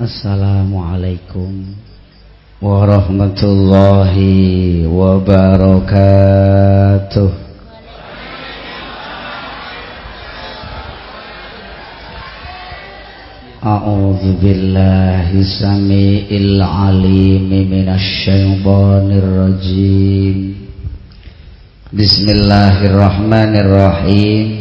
السلام عليكم ورحمة الله وبركاته أعوذ بالله سميع العليم من الشيطان الرجيم بسم الله الرحمن الرحيم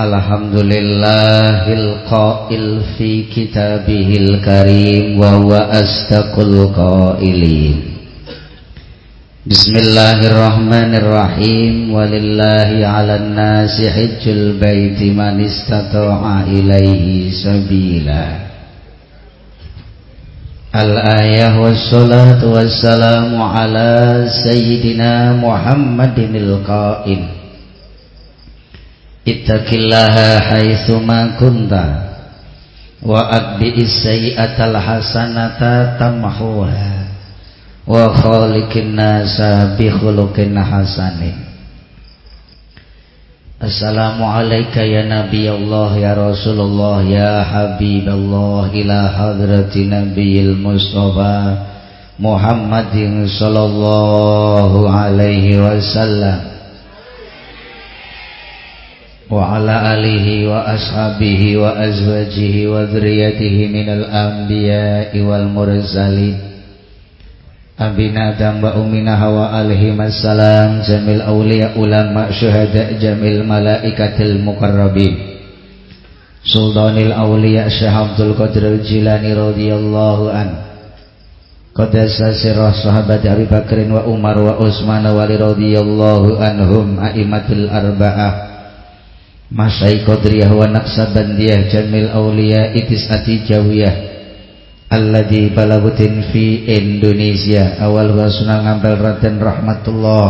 Alhamdulillahil qail fi kitabihil karim wa huwa astaqul qailin. Bismillahirrahmanirrahim. Walillahi 'alan nasi hajjul baiti man istata'a ilaihi sabila. Al-ayah wassalatu wassalamu ala sayyidina Muhammadinil qail ittaqillaha haitsuma kunta wa atbi'is sayyi'atal hasanata tamhuha wa khaliqin nasa bi khuluqin hasanin Assalamu alayka ya Nabi Allah ya Rasulullah ya Habib Allah ila hadrati Nabiyil Mustafa Muhammadin sallallahu alaihi wasallam وعلى آله وأصحابه وأزواجه وذريته من الأنبياء والمرسلين أبينا آدم وأمنا حواء عليهم السلام جميع الأولياء علماء شهداء جميع الملائكة المقربين سلطان الأولياء شيخ عبد القادر الجيلاني رضي الله عنه قدس سر صحابة أبي بكر وعمر وعثمان ولي رضي الله عنهم أئمة الأربعة Masai Qadriyah wa Naqsabandiyah Jamil Aulia Itisati Jawiyah. Alladhi balagutin fi Indonesia. Awal wa sunan ngampel Raden Rahmatullah.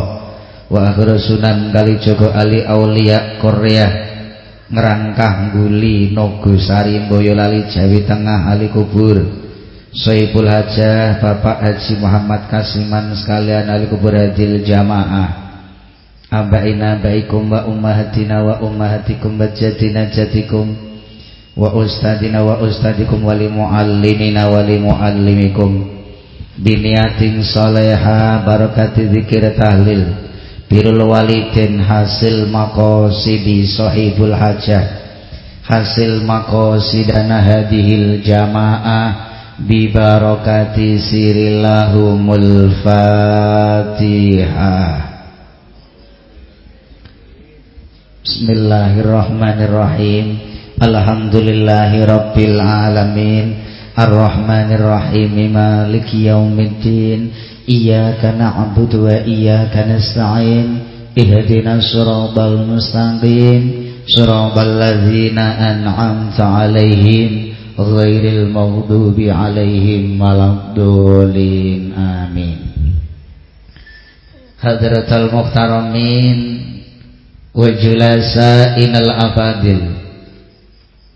Wa akhir sunan kali Joko Ali Aulia Korea. Ngerangkah Guli Nogosari Boyolali Jawi Tengah Ali Kubur. Soibul Hajah Bapak Haji Muhammad Kasiman sekalian Ali Kubur Hadil Jamaah abaina baikum wa ummahatina wa ummahatikum wa jadina jadikum wa ustadina wa ustadikum wa limu'allimina wa limu'allimikum biniatin soleha barakati zikir tahlil birul walidin hasil makosidi sohibul hajah hasil makosidana hadihil jamaah ببركه سير الله Bismillahirrahmanirrahim. Alhamdulillahi Rabbil Alamin. Ar-Rahmanirrahim. Maliki yaumiddin. Iyaka na'budu wa iyaka nasta'in. Ihdina suratal mustaqim. Suratal ladzina an'amta alaihim Ghairil maghdubi alaihim Waladhdallin Amin. Hadratal Muhtaramin wa inal afadil.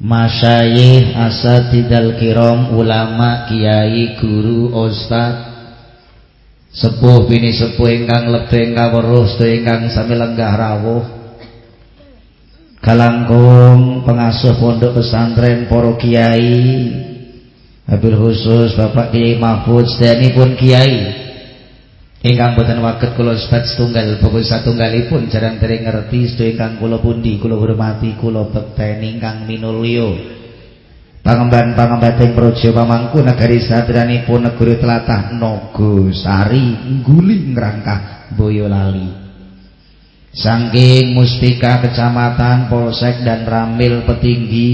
Masyayikh asatidal kiram ulama kiai guru ustad sepuh bini sepuh ingkang lebih kawruh sedaya ingkang sami lenggah rawuh. Kalangkung pengasuh pondok pesantren para kiai. Habil khusus Bapak Kiai Mahfud pun kiai ingkang boten waget kula sebat setunggal pokok satunggalipun jarang teri ngerti sedaya ingkang kula pundi kula hormati kula bekteni ingkang minulya. Pangemban-pangembating praja pamangku negari sadranipun negeri telatah Nagosari ngguli ngrangkah Boyolali. Sangking Mustika Kecamatan Polsek dan Ramil Petinggi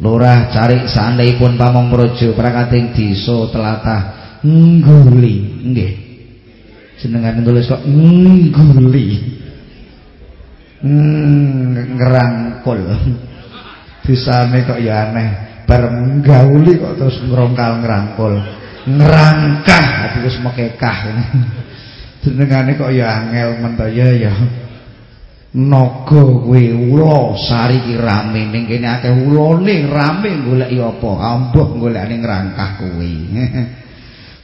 Lurah Carik pun pamong projo prakating desa telatah ngguli. Nggih jenengan tulis kok ngguli. Ngerangkul. Bisane kok ya aneh. Bar nggauli kok terus ngrongkal ngerangkul. Ngerangkah. Terus mekekah jenengane kok ya angel men ya ya. Naga kuwi ula sari ki rame. Ning kene akeh ulane rame goleki apa? Ambuh golekane ngrangkah kuwi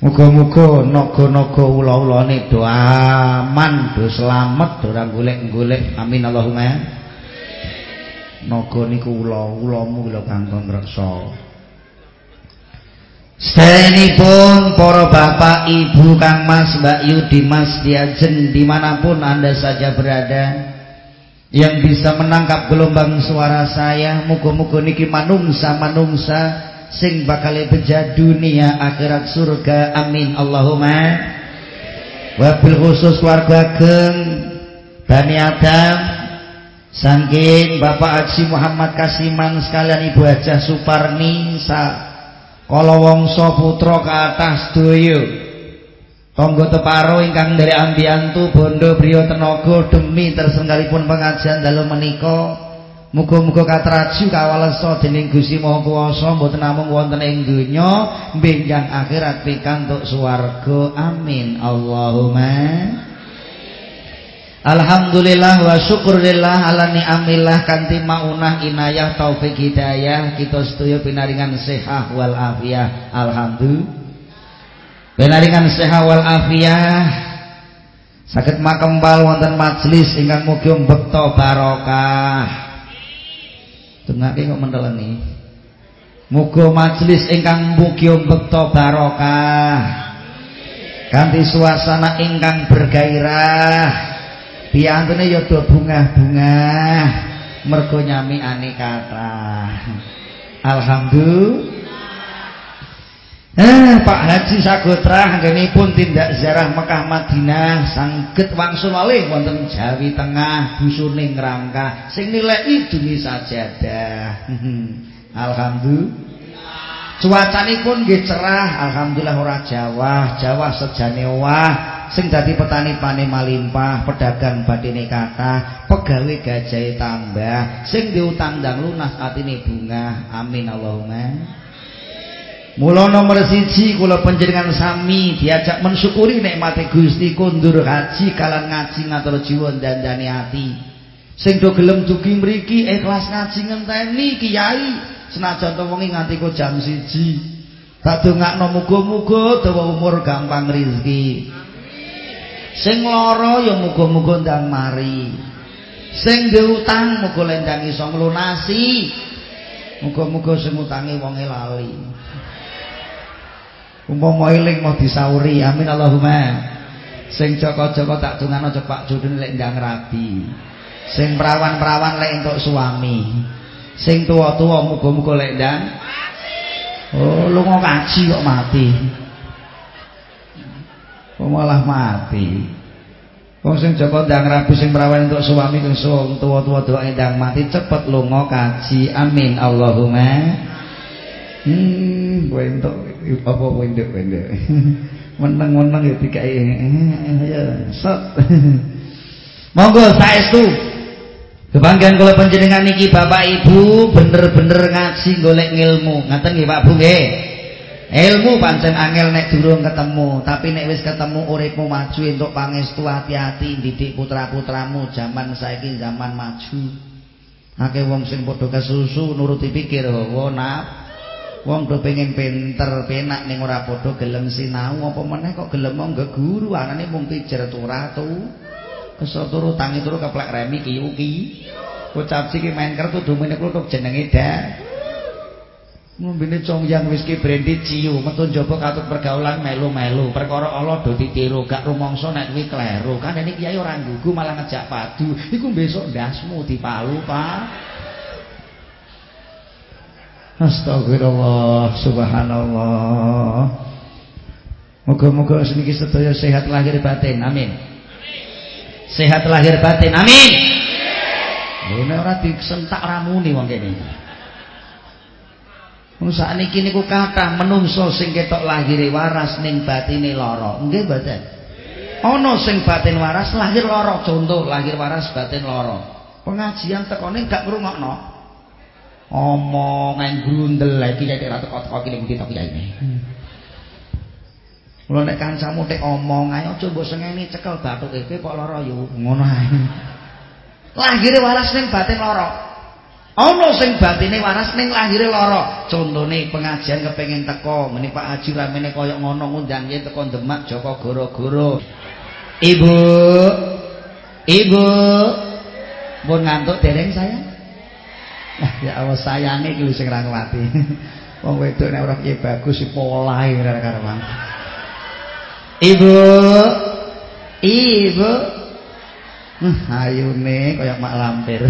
Muga-muga naga-naga ula-ulane do aman, do slamet, do ora golek-golek. Amin Allahumma. Naga niku ula, ulamu lho kanggo ngreksa. pun para bapak, ibu, kang mas, mbak Yudi, mas Diajen Di mana pun anda saja berada Yang bisa menangkap gelombang suara saya Muka-muka niki manungsa-manungsa Sing bakal beja dunia akhirat surga. Amin. Allahumma. Wabil khusus keluarga geng Bani Adam Sangking Bapak Haji Muhammad Kasiman Sekalian Ibu Hajah Suparni Sa kala wangsa putra kathah sedaya tangga teparo ingkang dari ambiyantu bondo priya tenaga demi tersenggalipun pengajian dalu menika Muga-muga katraju kawalesa dening Gusti Maha Kuwasa mboten namung wonten ing donya benjang akhirat pikantuk swarga. Amin. Allahumma Alhamdulillah wa syukurillah ala ni'amillah kanti maunah inayah taufik hidayah. Kita setuju pinaringan sehat wal afiyah alhamdulillah. Pinaringan sehat wal afiyah sakit makembal wonten majlis ingkang mugi bekto barokah dengake kok mendeleni muga majlis ingkang mugi bekto barokah kanthi suasana ingkang bergairah Biantune ya do bungah-bungah mergo nyamiane kathah. Alhamdulillah. Eh, Pak Haji Sagotra pun tindak ziarah Mekah Madinah sangget wangsul malih wonten Jawi Tengah dusune Ngrangka sing nilai duni sajadah. Alhamdulillah. Cuacanipun nggih cerah, alhamdulillah ora Jawa, Jawa sejane wah, sing dadi petani pane malimpah, pedagang badine kathah, pegawe gajahe tambah, sing diutang ndang lunas atine bunga. Amin Allahumma. Mula nomor siji kula panjenengan sami diajak mensyukuri nikmate Gusti kundur haji kalan ngaji ngatur jiwa dandani ati. Sing do gelem dugi mriki ikhlas ngaji ngenteni kiai. Senajan to wengi nganti kok jam 1 tak dongakno muga-muga dawa umur gampang rezeki. Sing lara ya muga-muga ndang mari. Sing diutang muga lendang iso nglunasi. Muga-muga sing utange wonge lali umpama eling mau disauri amin Allahumma. Sing joko-joko tak dongano cepak judune lek ndang rabi sing perawan-perawan lek entuk suami. Sing tua-tua muga-muga lek ndang oh lunga kaji kok mati. Kok malah mati. Wong sing Joko ndang rabi sing perawan untuk suami sing tua-tua doa ndang mati cepet lunga kaji amin Allahumma. Hmm kowe entuk apa nduk meneng-meneng ya dikai ya set monggo saestu Kebanggaan kalau penjenengan niki Bapak Ibu bener-bener ngaji golek ilmu. Ngaten nggih Pak Bu nggih. Ilmu pancen angel nek durung ketemu, tapi nek wis ketemu uripmu maju entuk pangestu hati-hati didik putra-putramu zaman saiki zaman maju. Akeh wong sing padha kesusu nuruti pikir hawa naf. Wong do pengen pinter, penak ning ora padha gelem sinau apa meneh kok gelem mong guru anane mung pijer turatu. Kesel turu tangi turu keplek remi kiyu ki. Ucap siki main kertu dumene kluthuk jenenge dah. Ngombene congyang wis ki brendi ciu metu njaba katut pergaulan melu-melu. Perkara Allah do ditiru gak rumangsa nek kuwi kleru. Kan ini kiai ora nggugu malah ngejak padu. Iku besok ndasmu dipalu, Pak. Astagfirullah subhanallah. Moga-moga seniki sedaya sehat lahir batin. Amin. sehat lahir batin amin ini orang disentak ramuni wong kene Musa niki niku kathah menungso sing ketok lahir waras ning batine lara. Nggih mboten? Ana sing batin waras lahir lara, contoh lahir waras batin lara. Pengajian tekone gak ngrungokno. Omongan grundel iki nek ora teko-teko iki ning titok kiai. Mula nek kancamu tek omong ae aja mbok sengeni cekel bathuke kowe kok lara yo ngono ae. Lahire waras ning batin lara. Ana sing batine waras ning lahire lara. Contone pengajian kepengin teko, meni Pak Haji ramene kaya ngono ngundang yen teko Demak Joko goro-goro. Ibu. Ibu. Mun ngantuk dereng saya? Ya Allah sayange iki sing ra nglati. Wong wedok nek ora kiye bagus si polahe ora karuan. Ibu. Ibu. Ayune kaya mak lampir.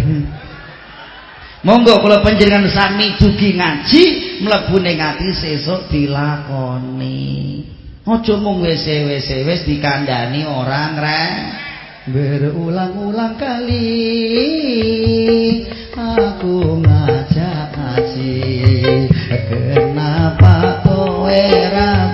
Monggo kula panjenengan sami dugi ngaji mlebu ning ati sesuk dilakoni. Aja mung wis-wis wis dikandani orang rek. Berulang-ulang kali aku ngajak ngaji Kenapa kowe ra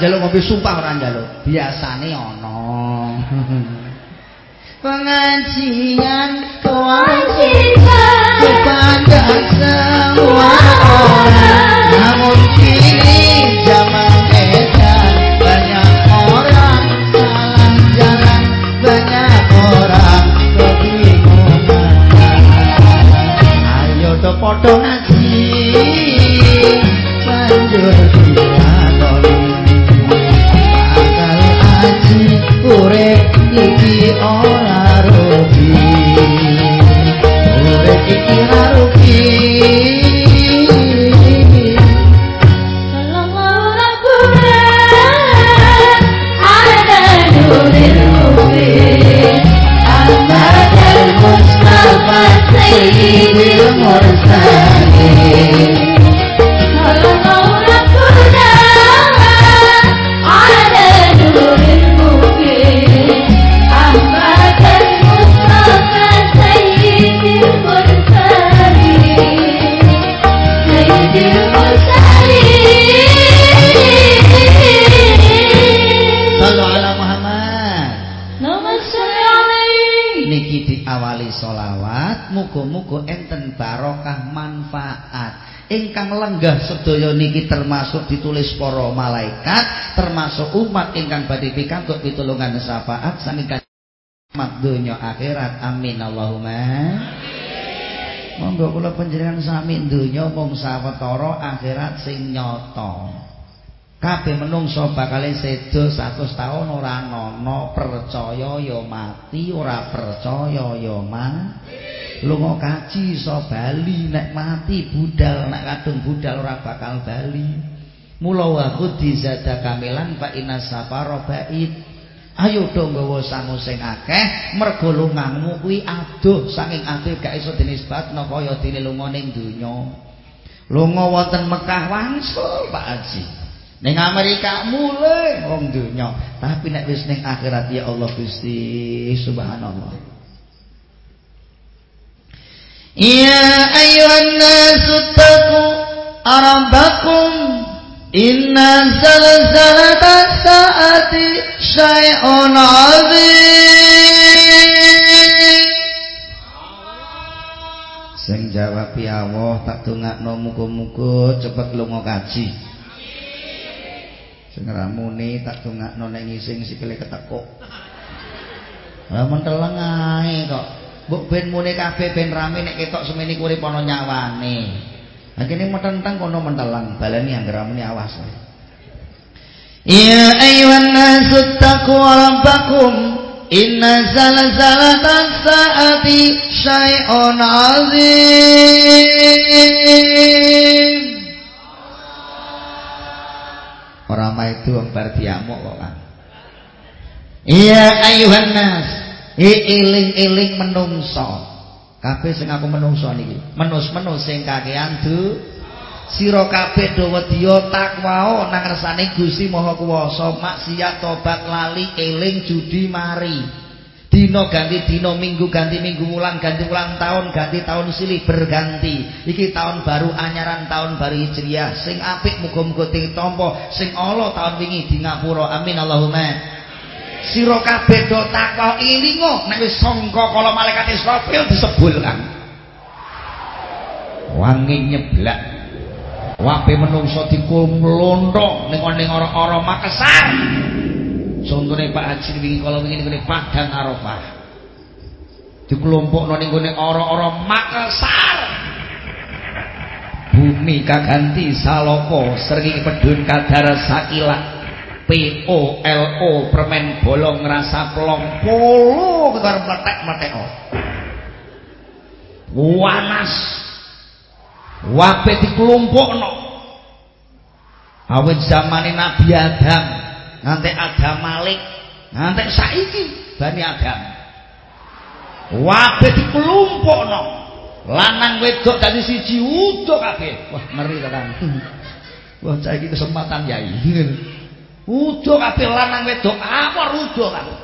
njaluk ngopi sumpah ora njaluk. Biasane ana. Pengajian kewajiban kepada semua orang. Namun barokah manfaat. Ingkang lenggah sedaya niki termasuk ditulis para malaikat termasuk umat ingkang badhe pikantuk pitulungan syafaat sanika mat donya akhirat. Amin. Allahumma. Monggo kula panjenengan sami donya mung sawetara akhirat sing nyata. Kabeh menungso bakal sedo 100 taun ora ana percaya ya mati ora percaya ya mati lunga kaji iso bali nek mati budal nek kadung budal ora bakal bali. Mula waku dizada kamilan fa inna safara bait ayo do nggawa sangu sing akeh mergo lungamu kuwi adoh saking adoh gak iso dinisbatno kaya dene lunga ning donya. Lunga wonten Mekah wangsul Pak Haji. Ning Amerika mulai wong donya tapi nek wis ning akhirat ya Allah Gusti subhanallah Ya ayuhan nasu taku Arabakum Inna zalzalata saati Syai'un azim. Sing jawab ya Allah Tak tungak no muku-muku Cepet lungo kaji. Sing ramuni tak tungak no Nengising sikile ketekuk. Ramun telang kok Mbok ben mune kabeh ben rame nek ketok semene urip ana nyawane. Ha kene metenteng kono mentelang baleni anggere muni awas. Ya ayyuhan nasu taqu rabbakum inna zalzalatan saati syai'un azim. Ora mae itu wong bar diamuk kok, Kang. Ya ayyuhan nas eling-eling menungso kabeh sing aku menungso niki menus-menus sing kakean du sira kabeh do wedya takwa nang ngersane Gusti Maha Kuwasa maksiat tobat lali eling judi mari Dino ganti dino, minggu ganti minggu, wulan ganti wulan, tahun ganti tahun silih berganti. Iki tahun baru anyaran tahun baru Hijriah. Sing apik muga-muga ditampa, sing ala tahun wingi di ngapura. Amin Allahumma. Sira kabeh do takwa ilingo nek wis sangka kala malaikat Israfil disebul kan. Wangi nyeblak. Wape menungso dikumlonthok ning ning ora-ora Makassar. Contohnya Pak Haji wingi kalau wingi ning Padang Arafah. Dikelompokno ning gone ora-ora Makassar. Bumi kaganti saloko srengenge pedun kadar sakila. P O L O permen bolong rasa plong polo ketar meletek-meletek. Wanas. Wape dikelompokno. Awit zamane Nabi Adam. Ngantek Adam Malik. Ngantek saiki Bani Adam. Wabe dikelompokno lanang wedok dari siji udo kabeh. Wah ngeri tenan wah saiki kesempatan yai udo kabeh lanang wedok. Apa udo kabeh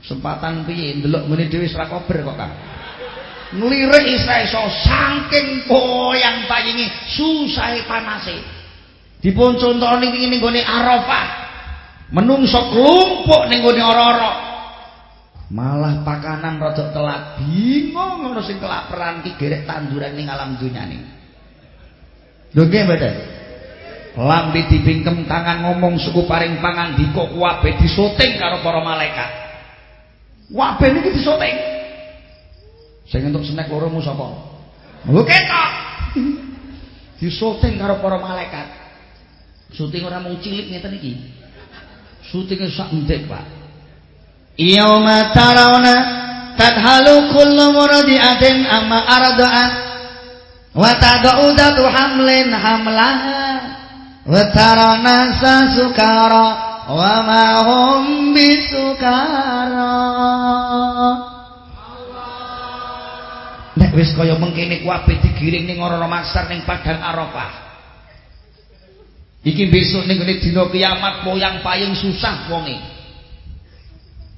kesempatan piye? Ndelok ngene dhewe ora kober kok kan nglirik isa iso. Saking koyang payingi susahe panase. Dipun contoni ning ngene Arafah. Menungso klumpuk ning gone ora-ora. Malah pakanan rada telat. Bingung ngono sing kelaparan ki gerek tanduran ning alam dunyane. Lho nggih lambe dipingkem tangan ngomong suku paring pangan diko kuwabe disoting karo para malaikat? Wabe niki disoting. Sing entuk snack loro mu sapa? Lho ketok. Disoting karo para malaikat. Syuting ora mung cilik ngeten iki. Syutingnya sak ndek Pak. Yauma tarawna tadhalu kullu murdi'atin amma arda'at wa tad'u hamlin hamlaha wa tarana sukara wa ma hum bisukara Nek wis kaya mengkene kuwabe digiring ning ora maksar ning padang Arafah Iki besok ning ngene dina kiamat moyang payung susah wonge.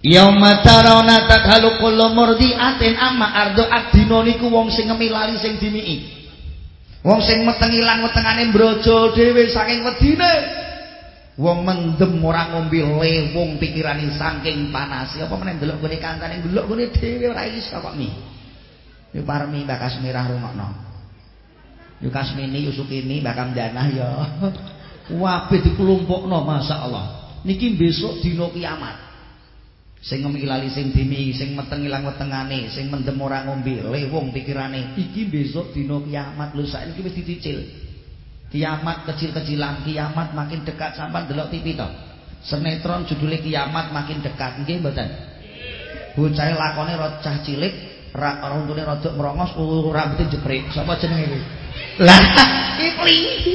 Yauma tarawna tadhalu kullu murdiatin amma ardu'at dina niku wong sing ngemilali sing dimiki. Wong sing meteng ilang wetengane mbrojo dhewe saking wedine. Wong mendem ora ngombe le wong pikirane saking panas. Apa meneh ndelok gone kancane ndelok gone dhewe ora iso kok mi. Yo parmi bakas mirah rungokno. Yo kasmini Yusukini bakam danah ya. Wabe dikelompokno masyaallah. Niki besok dina kiamat. Sing ngemilali sing dimi, sing meteng ilang wetengane, sing mendem ora ngombe, lewong pikirane. Iki besok dina kiamat lho saiki wis dicicil. Kiamat kecil-kecilan, kiamat makin dekat sampean delok TV to. Senetron judule kiamat makin dekat, nggih mboten? Bocah lakone cah cilik, ra runtune rada merongos, rambute jeprik. Sapa jenenge iki? Lah, iki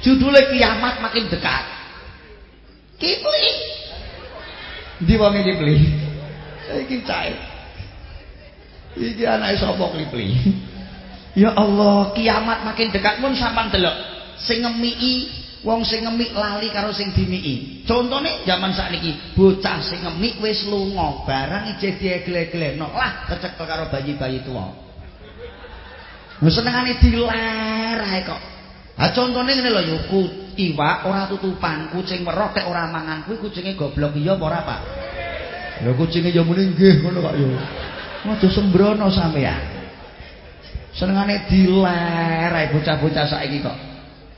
Judulnya kiamat makin dekat. Kipli. Di wong Kipli. Iki cair. Iki anak sapa Kipli? Ya Allah, kiamat makin dekat pun sampean delok. Sing ngemiki wong sing ngemik lali karo sing dimiki. Contone zaman sakniki, bocah sing ngemik wis lunga, barang ijeh diegle-egleno. Lah kecekel karo bayi-bayi tuwa. Wis senengane diler ae kok. Ha contone ngene lho yuku iwak ora tutupan, kucing werok tek ora mangan kuwi kucinge goblok iya apa ora, Pak? Lho kucinge ya muni nggih ngono kok ya. Aja sembrono sampean. Senengane diler ae bocah-bocah saiki kok.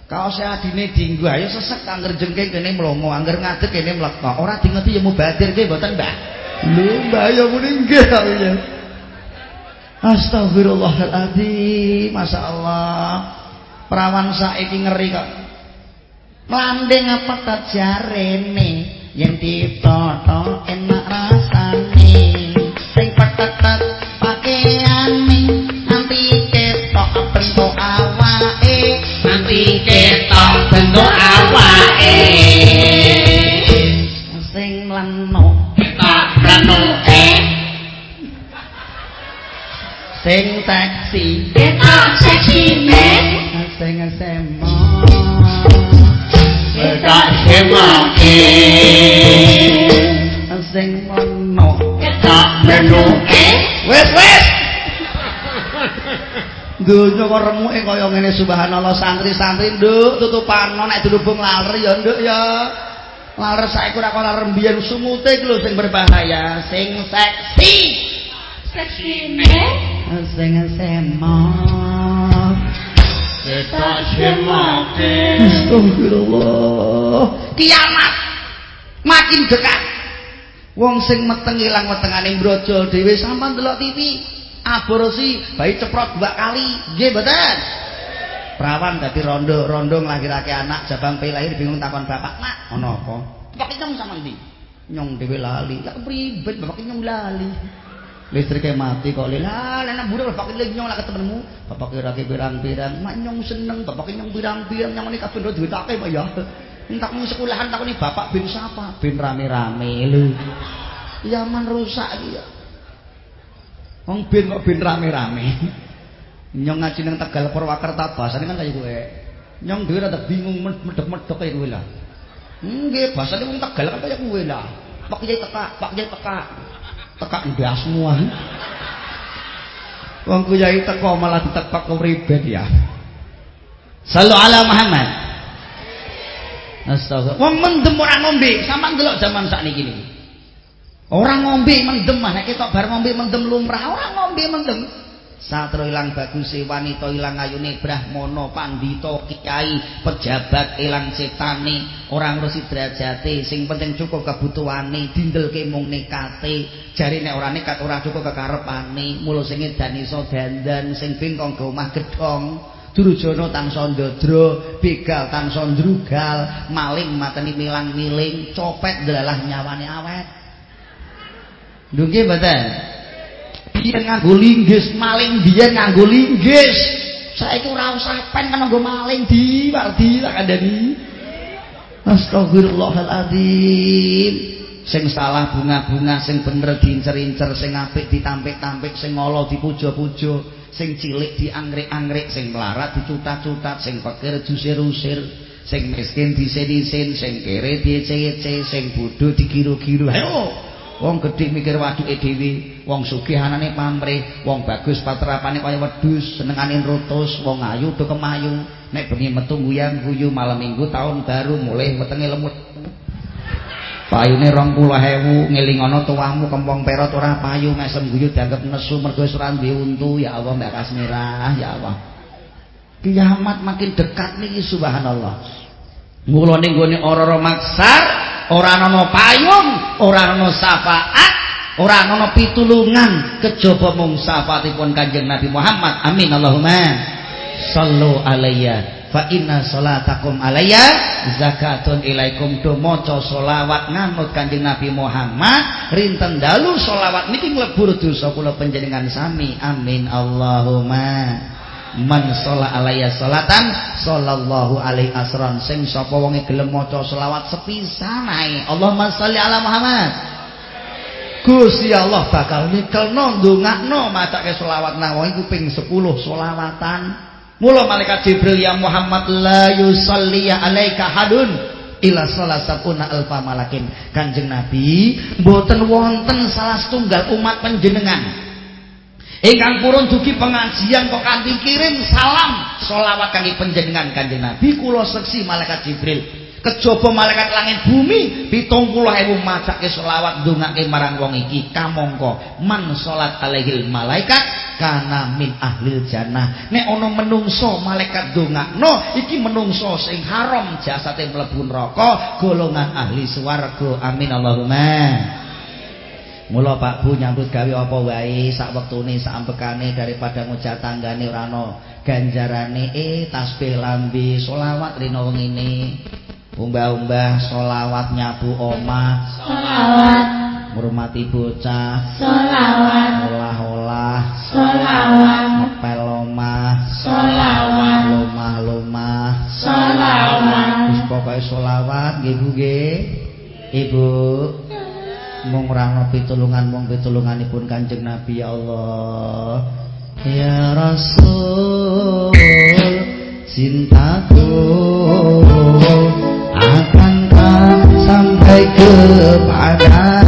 Kaose adine dienggo ayo sesek angger jengking kene mlomo, angger ngadeg kene mlekok. Ora dingeti ya mubadir ki mboten, Mbah. Lho, Mbah ya muni nggih kok ya. Astagfirullahaladzim, Masya Allah. Perawan saiki ngeri kok. Landing apa tak jarene yen ditoto enak rasane. Sing petetet pakaiane nanti ketok bentuk awake, nanti ketok bentuk awake. Sing mlenuk ketok mlenuke. sing seksi ketok seksi me sing semo sing menuke. Wis wis Dunya kok remuke kaya ngene subhanallah. Santri-santri nduk tutupan nek dilubung laler ya nduk ya. Laler saiki ora kok laler mbiyen sumute iki lho sing berbahaya, sing seksi. seksi me Sing semo. Semoke Astagfirullah. Kiamat makin dekat. Wong sing meteng ilang wetengane brojol dhewe sampean delok TV. Aborsi bayi ceprot dua kali. Nggih mboten? Perawan dadi rondo, rondo nglahirake anak jabang pe lahir bingung takon bapak, "Nak, ana apa?" Bapak nyong sama ndi? Nyong dhewe lali. Lah pribet bapak nyong lali. Listriknya mati kok lila, anak budak bapak lagi nyong lah ketemumu. Bapak kira ke pirang-pirang, mak nyong seneng, bapak nyong pirang-pirang, nyong ini kabin do duit pak ya. Entak ning sekolahan tak ini bapak bin siapa? Bin rame-rame lho. Yaman rusak dia. Wong bin kok bin rame-rame. Nyong ngaji nang Tegal Purwakarta bahasane kan kaya kowe. Nyong dhewe rada bingung medhek-medhek kaya kowe lah. Nggih, bahasane wong Tegal kan kaya kowe lah. Pak Kiai teka, Pak Kiai teka. Teka ndas semua. Wong Kiai teko malah ditekak kok ribet ya. Sallu ala Muhammad. Astagfirullah. Wong mendem ora ngombe, sampean delok zaman sakniki niki. Orang ngombe mendem nek ketok bar ngombe mendem lumrah, ora ngombe mendem. Satro ilang baguse wanita ilang ayune brahmana pandita kiai pejabat ilang cetane ora ngurusi derajate sing penting cukup kebutuhane dindelke mung nekate jare nek ora nekat ora cukup kekarepane mulo sing edan iso dandan sing bengkong ke omah gedhong Durujana tansah ndadra, begal tansah ndrugal, maling mateni milang-miling, copet delalah nyawane awet. Nggih mboten? Biyen nganggo linggis, maling biyen nganggo linggis. Saiki ora usah pen kan nganggo maling di, wardi tak kandhani. Astagfirullahaladzim. Sing salah bunga-bunga, sing bener diincer-incer, sing apik ditampik-tampik, sing ngolo dipuja-puja. sing cilik dianggrek-anggrek sing melarat dicutat-cutat sing pikir jusir-usir sing miskin disin-isin sing kere diece-ece sing bodho digiru-giru ayo wong gedhe mikir waduke dhewe wong sugih anane pamrih wong bagus patrapane kaya wedhus senengane rutus wong ayu do kemayu. Nek bengi metu guyang-guyu malam minggu tahun baru mulai wetenge lemut. Payune 20000 ngelingono tuamu kempong perot ora payu mesem guyu dianggap nesu mergo ora untu. Ya Allah Mbak Kasmirah ya Allah. Kiamat makin dekat niki subhanallah. Mula ning gone ora-ora maksar ora ana payung ora ana syafaat ora ana pitulungan. Kejaba mung syafaatipun Kanjeng Nabi Muhammad. Amin Allahumma. Sallu alayya. Fa inna salatakum alayya zakatun ilaikum. Do maca selawat nganut Kanjeng Nabi Muhammad. Rinten dalu selawat niki mlebu dosa kula panjenengan sami. Amin Allahumma. Man sholat alayya salatan sallallahu alaihi asran. Sing sapa wonge gelem maca selawat sepisan ae. Allahumma sholli ala Muhammad Gusti Allah bakal nikelno ndongakno macake selawat nang wong iku ping 10 selawatan. Mula malaikat Jibril ya Muhammad la yusalli alaika hadun ila salasatuna alfa malakin. Kanjeng Nabi mboten wonten salah setunggal umat panjenengan. Ingkang purun dugi pengajian kok kanthi kirim salam selawat kangge panjenengan. Kanjeng Nabi kula seksi malaikat Jibril kejaba malaikat langit bumi pitung puluh ewu macake selawat ndongake marang wong iki. Kamangka man salat alaihil malaikat kana min ahlil jannah. Nek ana menungso malaikat ndongakno iki menungso sing haram jasate mlebu neraka golongan ahli swarga. Amin Allahumma. Mula Pak Bu nyambut gawe apa wae sak wektune sak ampekane daripada ngucap tanggane ora ana ganjarane. Eh tasbih lambe selawat rino wengine umbah-umbah solawat nyabu omah solawat ngurmati bocah. Solawat olah-olah. Solawat ngepel omah solawat lumah-lumah solawat wis pokoke solawat nggih Bu nggih. Ibu mung rano pitulungan mung pitulunganipun Kanjeng Nabi ya Allah. Ya Rasul cintaku akan kau sampai kepada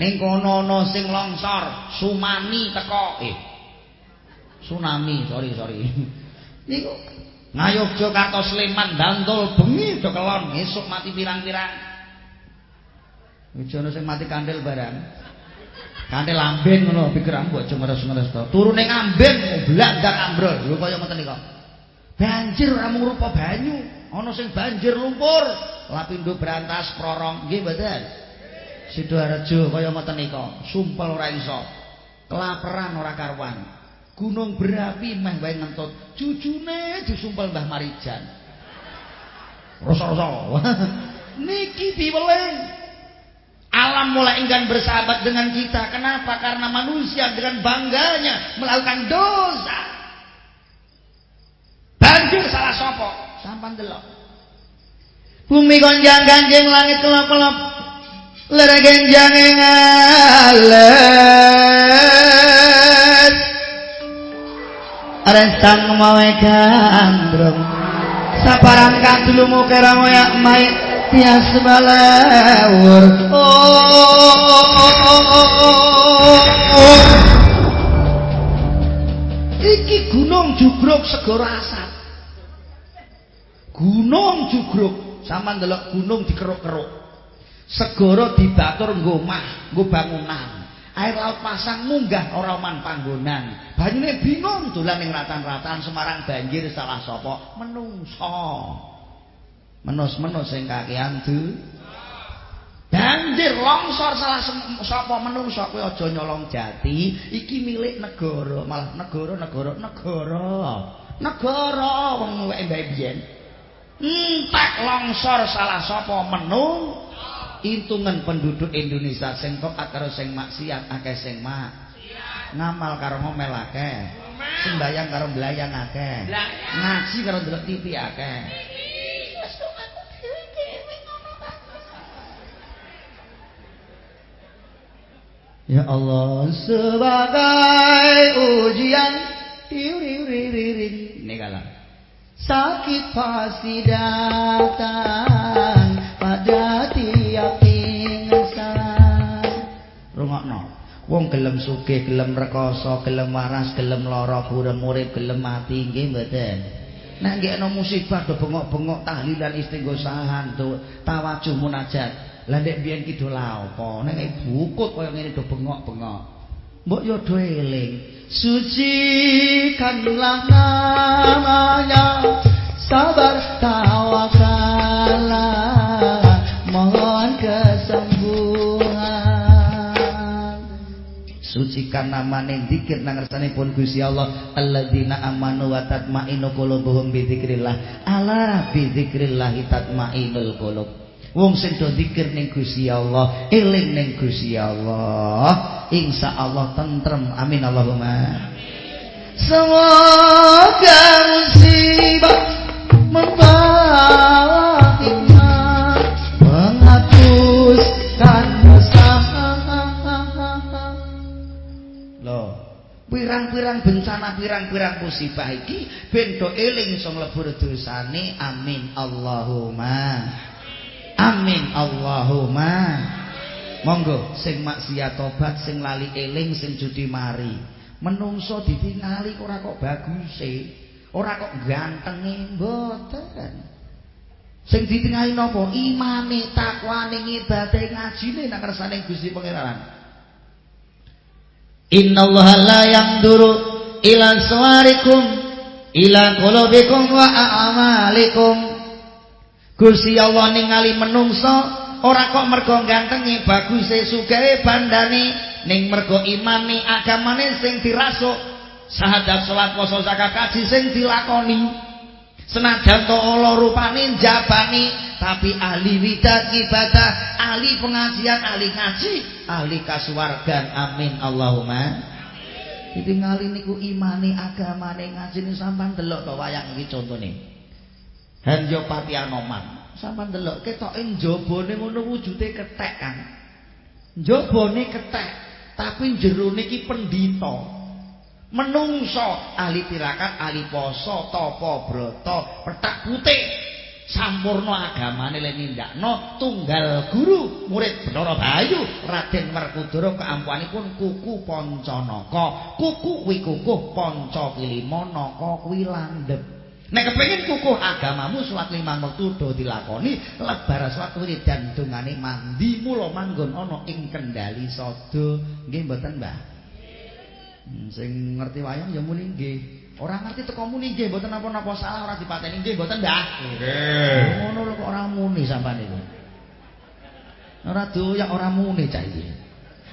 ning kono ana sing longsor, sumani teko. Eh. Tsunami, sorry sorry. Niku Ngayogyakarta Sleman Bantul bengi do kelon, esuk mati pirang-pirang. Ana sing mati kandel barang. Kante lambeng ngono pikir mbok aja ngeres-ngeres to. Turune ngamben blandak ambrol. Lho kaya ngoten nika. Banjir ora mung rupa banyu, ana sing banjir lumpur. Lapindo berantas prorong nggih mboten. Sidoarjo kaya ngoten nika. Sumpel ora iso. Kelaparan ora karuan. Gunung berapi meh wae ngentut. Jujune disumpel Mbah Marijan. Rasa-rasa. Niki piweling. Alam mulai enggan bersahabat dengan kita. Kenapa? Karena manusia dengan bangganya melakukan dosa. Banjir salah sopo. Sampan delok. Bumi gonjang ganjing langit kelap-kelap. Lere genjang ngales. Restang mawe gandrung. Saparan kadulu mukera moyak maik tias balawur oh iki gunung jugruk segara asap gunung jugruk sampean ndelok gunung dikeruk-keruk segara dibatur nggo omah nggo bangunan. Air laut pasang munggah ora man panggonan. Banyune bingung dolan ning ratan-ratan Semarang banjir salah sapa? Menungso. Menus-menus sing kakean du. Banjir longsor salah sapa? Menungso kowe aja nyolong jati iki milik negara malah negara negara negara. Negara wong mbek biyen. Entek longsor salah sapa? Menung hitungan penduduk Indonesia sing taat karo sing maksiat akeh sing mak. Ngamal karo ngomel akeh. Sembayang karo mblayang akeh. Ngaji karo ndelok TV akeh. Ya Allah sebagai ujian. Ini kalah. Sakit pasti datang pada Rungokno Wong gelem sugih, gelem rekoso, gelem waras, gelem lara, kurang murid, gelem mati, nggih mboten. Nek nggih ana musibah do bengok-bengok tahlilan istighosahan do tawajuh munajat. Lah nek biyen ki do la apa? Nek bukut kaya ngene do bengok-bengok. Mbok yo do eling. Sucikanlah namanya sabar tawakallah Sucikan namane dikir nang pun Gusti Allah alladzina amanu wa tatmainu qulubuhum bi dzikrillah. Ala bi dzikrillah tatmainul qulub. Wong sing do zikir ning Gusti Allah, eling ning Gusti Allah, insyaallah tentrem. Amin Allahumma. Semoga musibah membawa bencana pirang-pirang musibah iki ben do eling sing lebur dosane amin Allahumma. Amin Allahumma. Monggo sing maksiat tobat sing lali eling sing judi mari. Menungso ditingali ora kok baguse. Ora kok gantenge mboten. Sing ditingali napa imane takwane ngibadahe ngajine nang kersane Gusti Pangeran. Innallaha la yamduru ila suwarikum ila qulubikum wa a'malikum. Gusti Allah ningali menungso ora kok mergo gantengi baguse sugahe bandane ning mergo imani agamane sing dirasuk sahadat salat poso zakat kaji sing dilakoni. Senajan to Allah rupane jabani tapi ahli widat ibadah, ahli pengajian, ahli ngaji, ahli kasuwargan. Amin Allahumma. Ditingali niku imani agamane ngajine sampean delok to wayang iki contone. Hanjo Pati Anoman. Sampean delok ketoke njabane ngono wujude kethek kan. Njabane kethek, tapi jero niki pendhita. menungso ahli tirakat ahli poso topo broto petak putih sampurna agamane le nindakno tunggal guru murid Bathara Bayu Raden Werkudara keampuanipun kuku Pancanaka. Kuku kuwi kukuh Panca Kilimanaka kuwi landhep. Nek kepengin kukuh agamamu salat limang wektu do dilakoni lebar salat wiridan dungane mandi mula manggon ana ing Kendali Sada. Nggih mboten Mbah? Hmm, sing ngerti wayang ya muni nggih. Ora ngerti teko muni nggih, mboten napa-napa salah ora dipateni nggih, mboten Mbah. Nggih. Ngono lho kok ora muni sampean niku. Ora doyak ora muni cah iki.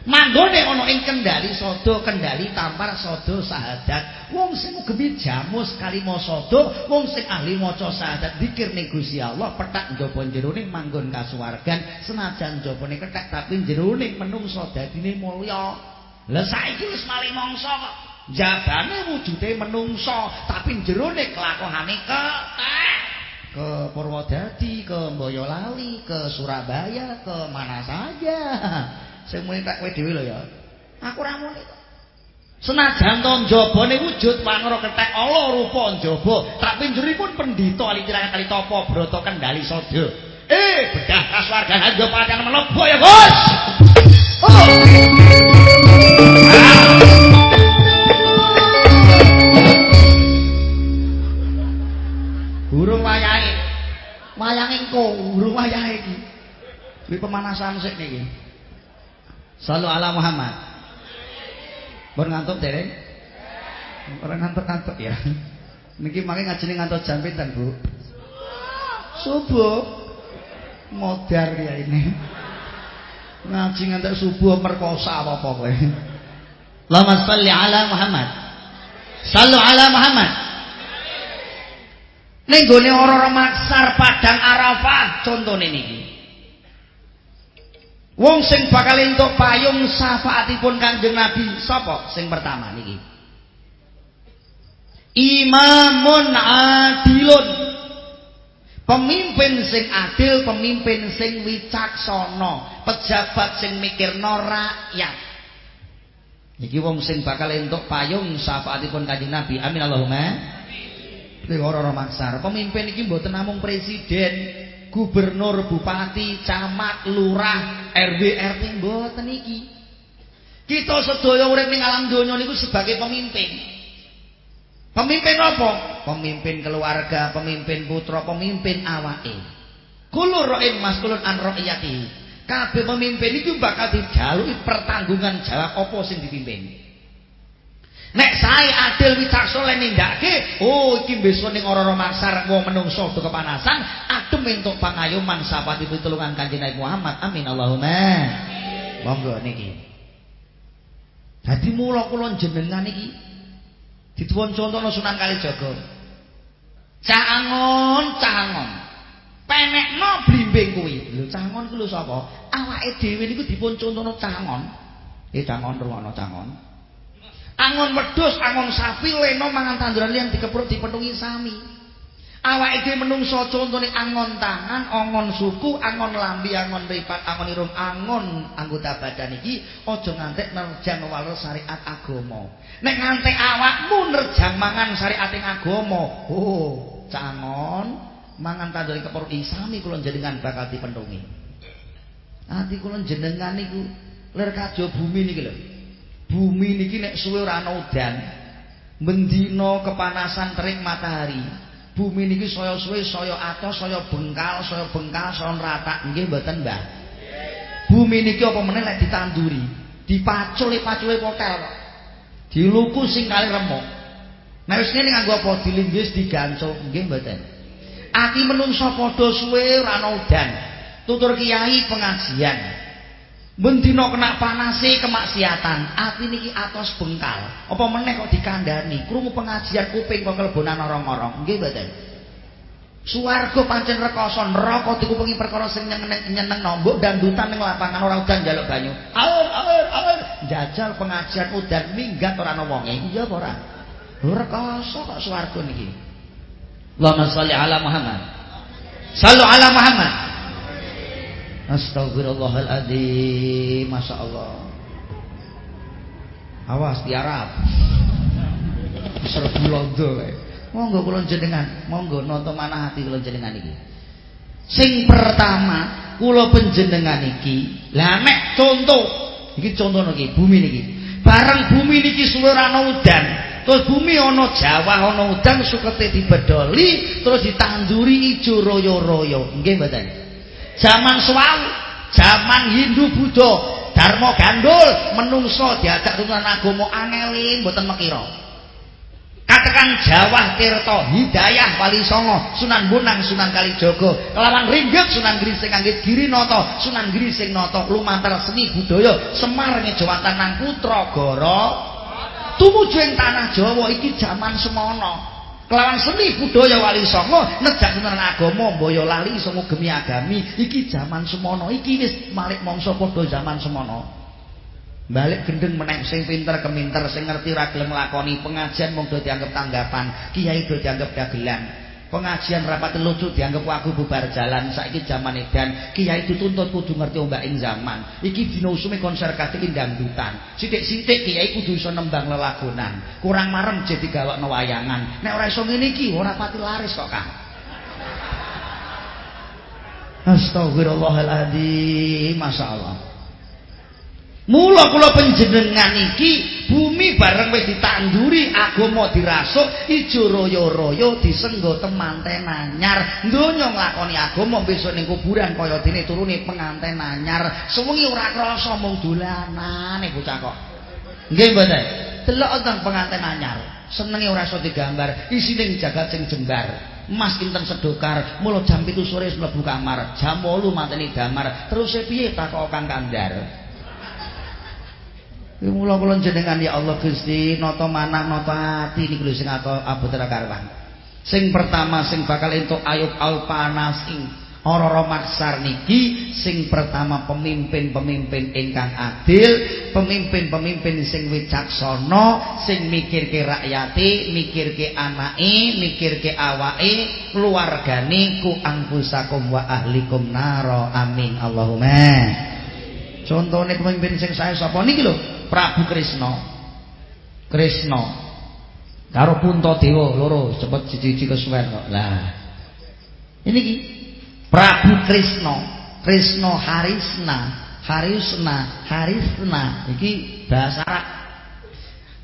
Manggone ana ing kendali sada, kendali tampar sada sahadat. Wong sing gemi jamus kalima sada, wong sing ahli maca sahadat zikir ning Gusti Allah, petak njaba jerone manggon kasuwargan, senajan njabane kethek tapi jerone menungso dadine mulya. Lah saiki wis malih mangsa kok. Jabane wujude menungso, tapi jerone kelakuane ke ke Purwodadi, ke Boyolali, ke Surabaya, ke mana saja. Sing muni tak kowe dhewe lho ya. Aku ora muni kok. Senajan to njabane wujud wanara ketek Allah rupa njaba, tapi njeripun pendhita alitirakan kali topo broto kendali sada. Eh, bedah kaswargan aja pacan mlebu ya, Gus. Oh. Wayange engko, burung wayahe iki. Kuwi pemanasan sik niki. Sallu ala Muhammad. Bon ngantuk dereng? Ora ngantuk-ngantuk ya. Niki mangke ngajine ngantuk jam pinten, Bu? Subuh. Modar ya ini. Ngaji ngantuk subuh merkosa apa-apa kowe. Allahumma salli ala Muhammad. Sallu ala Muhammad. Ning gone ora-ora maksar padang Arafah contone niki. Wong sing bakal entuk payung syafaatipun Kanjeng Nabi sapa sing pertama niki? Imamun adilun. Pemimpin sing adil, pemimpin sing wicaksana, pejabat sing mikirno rakyat. Niki wong sing bakal entuk payung syafaatipun Kanjeng Nabi. Amin Allahumma. Amin. Ora-ora maksar. Pemimpin iki mboten namung presiden, gubernur, bupati, camat, lurah, RW, RT mboten iki. Kita sedaya urip ning alam donya niku sebagai pemimpin. Pemimpin apa? Pemimpin keluarga, pemimpin putra, pemimpin awake. Kulur ra'in maskulun an ra'iyati. kabeh pemimpin itu bakal dijalui pertanggungan jawab apa sing dipimpin nek saya adil wicaksana nindakake oh iki besok ning ora-ora maksar wong menungso do kepanasan adem entuk pangayoman sapati pitulungan kanjeng Nabi Muhammad amin Allahumma monggo niki Dadi mula kula jenengan iki dituwun contohna Sunan Kalijaga. Cangon, cangon. Penekno blimbing kuwi. Lho cangon ku lho sapa? Awake dhewe niku dipun contohna cangon. Eh cangon ruwono cangon. Angon wedhus, angon sapi leno mangan tanduran yang dikepruk dipetungi sami. awake dhewe menungso contone angon tangan, angon suku, angon lambi, angon ripat, angon irung, angon anggota badan iki aja ngantek nerjang walur syariat agama. Nek ngantek awakmu nerjang mangan syariat agama, oh, cangon mangan tanduri kepuruk sami kula jenengan bakal dipentungi. Ati kula jenengan niku lir kajo bumi niki lho. Bumi niki nek suwe ora ana udan, mendina kepanasan terik matahari, bumi niki saya suwe saya atos saya bengkal saya bengkal saya rata nggih mboten Mbah? Bumi niki apa meneh lek ditanduri? Dipacul pacule potel diluku sing kali remuk. Nek wis ngene nganggo apa? Dilinggis digancuk. Nggih mboten? Ati menungso padha suwe ora ana udan. Tutur kiai pengajian Bendina kena panase kemaksiatan, ati niki atos bengkal. Apa meneh kok dikandani? Krungu pengajian kuping kok kelebonan orang-orang. Nggih mboten. Suwarga pancen rekoso, neraka dikupengi perkara sing nyeneng nombok dandutan ning lapangan ora udan njaluk banyu. Aur aur aur jajal pengajian udan minggat ora ana wonge. Iya apa ora? Rekoso kok suwarga niki. Allahumma sholli ala Muhammad. Sallu ala Muhammad. Astagfirullahaladzim Masya Allah. Awas tiarap Serbu londo Monggo kulon jenengan Monggo nonton mana hati kulon jenengan iki. Sing pertama Kulo penjenengan iki Lah nek contoh Iki contoh niki bumi niki. Bareng bumi niki seluruh udan Terus bumi ono Jawa ono udan sukete dibedoli terus ditanduri ijo royo-royo. Nggih mboten? Zaman Swau, zaman Hindu Buddha, Dharma gandul, menungso diajak turunan agama angeli mboten mekira. Katakan Jawa Tirta, Hidayah Wali Songo, Sunan Bonang, Sunan Kalijogo, kelawan Ringgit, Sunan Grising Anggit Girinoto, Sunan Grising Noto, lumantar seni budaya, Semar ngejawatan nang Putra tumuju ing tanah Jawa iki zaman semono. Kelawan seni budaya wali songo nejak tenan agama mbaya lali songo gemi agami. Iki zaman semono iki wis malik mangsa padha zaman semono. Balik gendeng meneh sing pinter keminter sing ngerti ra gelem lakoni pengajian mung do dianggap tanggapan kiai do dianggap dagelan pengajian rapat lucu dianggap aku bubar jalan. Saiki zaman edan kiai dituntut kudu ngerti ing zaman. Iki dina usume konser katik dangdutan. Sithik-sithik kiai kudu iso nembang lelagonan kurang marem je digawakno wayangan. Nek ora iso ngene iki ora pati laris kok Kang. Astagfirullahaladzim Masya Allah Mula kula panjenengan iki bumi bareng wis ditanduri agama dirasuk ijo raya-raya disenggo temanten anyar. Donya nglakoni agama besok ning kuburan kaya dene turune penganten anyar. Sewengi ora krasa mung dolanane bocah kok. Nggih mboten delok tentang penganten anyar. Senenge ora iso digambar. Isine jagat sing jembar. Mas kinten sedokar. Mulo jam 7 sore mlebu kamar. Jam 8 mateni damar. Terus piye takok Kang Kandar Kuwi mula kula jenengan ya Allah Gusti nata manah nata ati niku lho sing aboten karuan. Sing pertama sing bakal entuk ayub alpanas ing ora maksar niki sing pertama pemimpin-pemimpin ingkang adil, pemimpin-pemimpin sing wicaksana, sing mikirke rakyate, mikirke anake, mikirke awake, keluargane ku angkusakum wa ahlikum naro. Amin Allahumma. Contone pemimpin sing saya sapa niki lho? Prabu Krishna. Krishna. Karo Puntadewa loro cepet siji-siji kesuwen kok. Lah. Ini ki Prabu Krishna. Krishna Harisna, Harisna, Harisna iki bahasa Arab.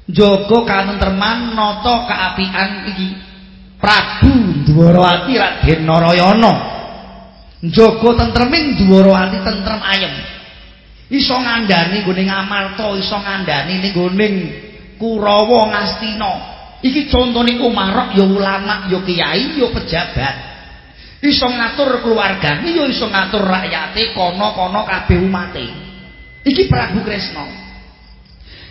Jaga katentreman nata kaapian iki. Prabu Dwarawati Raden Narayana. Jaga tentreming Dwarawati tentrem ayem. Iso ngandani gone ngamarta iso ngandani ning gone Kurawa Ngastina. Iki contone umarok ya ulama ya kiai ya pejabat. Iso ngatur keluargane ya iso ngatur rakyate kono-kono kabeh umate. Iki Prabu Kresna.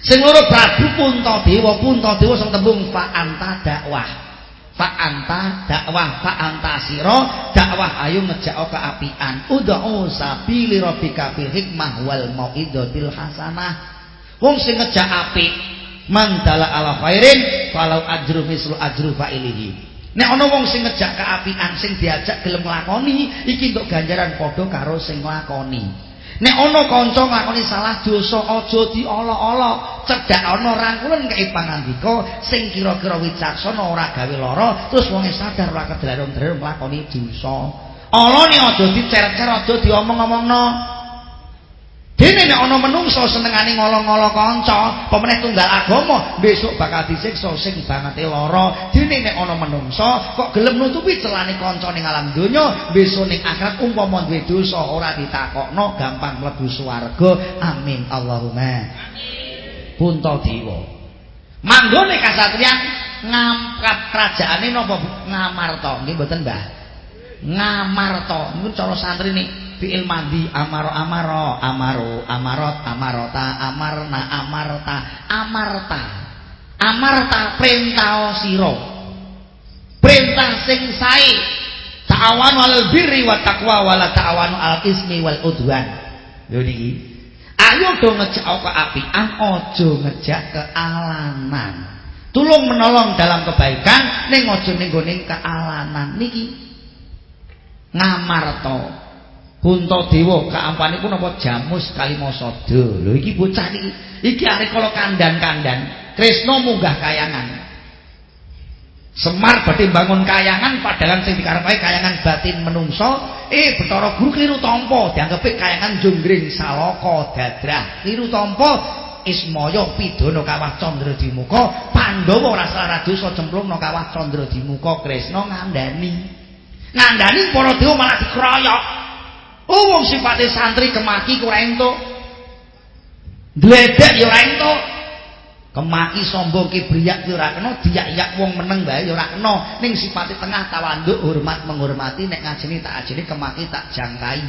Sing loro Prabu Puntadewa, Puntadewa sing tembung fa anta dakwah. Fa anta dakwah, fa anta sira dakwah ayo ngejak keapian. Ud'u sabili rabbika bil hikmah wal mau'izatil hasanah. Wong sing ngejak apik mandala ala khairin falau ajru mislu ajru fa'ilihi. Nek ana wong sing ngejak keapian sing diajak gelem nglakoni iki entuk ganjaran padha karo sing nglakoni. Nek ana kanca nglakoni salah dosa aja diolok-olok, cedhak ana rangkulan kei pangandika sing kira-kira wicaksana ora gawe lara, terus wonge sadar ora kedlarung-dlarung nglakoni dosa. Alane aja dicer-cer aja diomong-omongno. Dene nek ana menungso senengane ngolong-ngolong kanca, pemeneh tunggal agama, besok bakal disiksa sing bangate lara. Dene nek ana menungso kok gelem nutupi celane kanca ning alam donya, besok ning akhirat umpama duwe dosa ora ditakokno gampang mlebu swarga. Amin Allahumma. Amin. Puntadewa. Manggone kasatriyan ngangkat kerajaane napa Ngamarta? Nggih mboten, Mbah. Ngamarta. Niku cara santri nih fi'il madi amaro amaro amaro amarot amarota amarna amarta amarta amarta perintah siro perintah sing sae. Ta'awanu alal birri wa taqwa wala ta'awanu al ismi wal udwan. Lho niki. Ayo do ngejak keapian aja ngejak kealanan. Tulung menolong dalam kebaikan ning aja ning kealanan. Niki. Ngamarta Kunto Dewa kaampanipun apa Jamus Kalimasada. Lho iki bocah iki. Iki arek kala kandan-kandan. Kresna munggah kayangan. Semar badhe bangun kayangan padahal sing dikarepaké kayangan batin menungso, eh Bathara Guru kliru tampa, dianggepe kayangan jonggring salaka dadrah. Kliru tampa Ismaya pidana kawah Candra di muka, Pandhawa ora salah dosa cemplung nang kawah Candra di muka, Kresna ngandani. Ngandani para dewa malah dikeroyok. Oh wong sifate santri kemaki ku ora entuk. Dledek ya ora entuk. Kemaki sombong kibriyak ya ora kena, diyak-yak wong meneng bae ya ora kena. Ning sifate tengah tawanduk hormat menghormati nek ngajeni tak ajeni kemaki tak jangkai.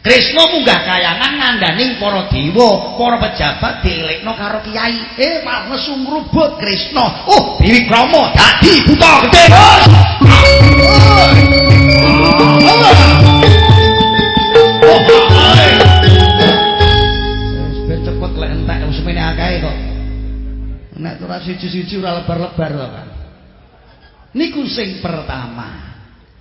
Krisna munggah kayangan ngandani para dewa, para pejabat dielekno karo kiai. Eh malah nesu ngrubut Krisna. Oh, Dewi Krama dadi buta gedhe, Bos. Nek ora siji-siji ora lebar-lebar to, Kan. Niku sing pertama.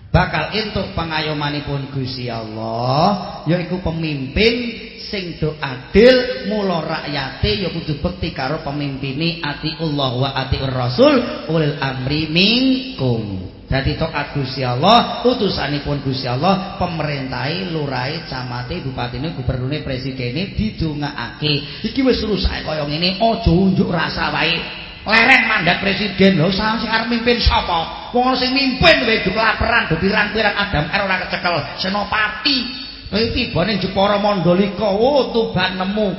Bakal entuk pengayomanipun Gusti Allah yaiku pemimpin sing do adil mula rakyate ya kudu bekti karo pemimpini atiullah wa atiur rasul ulil amri minkum. Dadi taat Gusti Allah, utusanipun Gusti Allah, pemerintahe, lurahe, camate, bupatine, gubernure, presidene didongaake. Iki wis rusak kaya ngene, aja unjuk rasa wae. Lereng mandat presiden lho, sing arep mimpin sapa? Wong sing mimpin wae do kelaparan, do pirang-pirang Adam R ora kecekel, senopati. Kowe tibane Jepara Mandalika, oh Tuban nemu.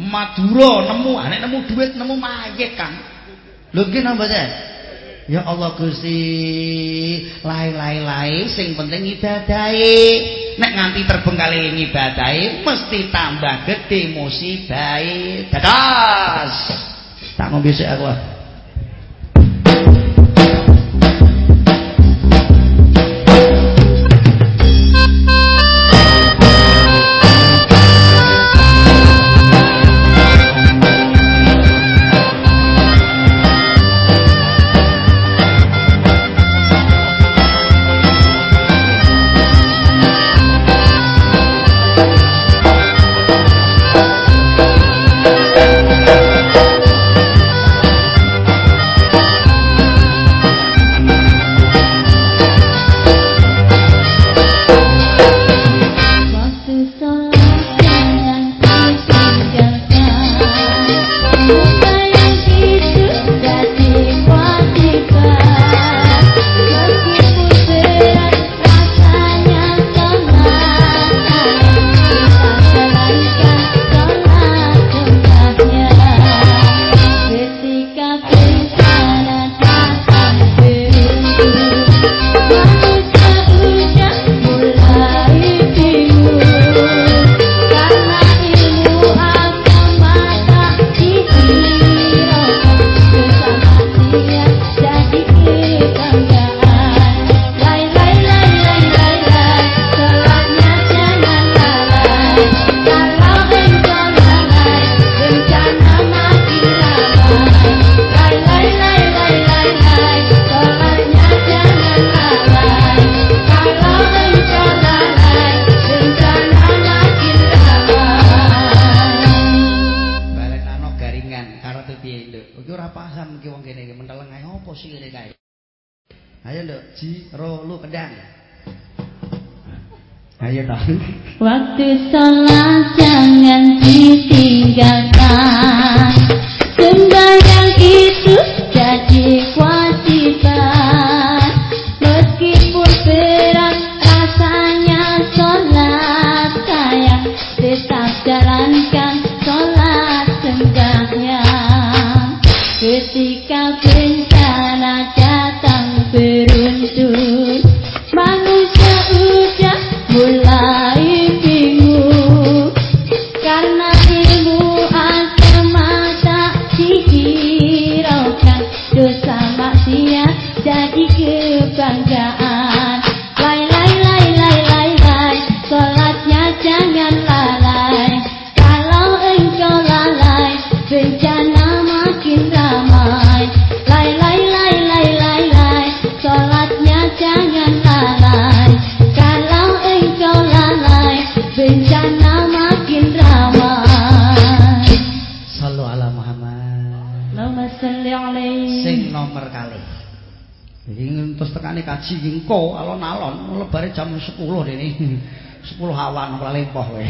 Madura nemu, nek nemu duit nemu mayit, Kang. Lho nggih napa Ya Allah Gusti, lai-lai-lai sing penting ibadahe. Nek nganti terbengkalih ngibadahe mesti tambah gedhe musibahe. Dados. Tak ngombe sik aku. Waktu sholat jangan ditinggalkan 10 dene. 10 awan ora lempoh kowe.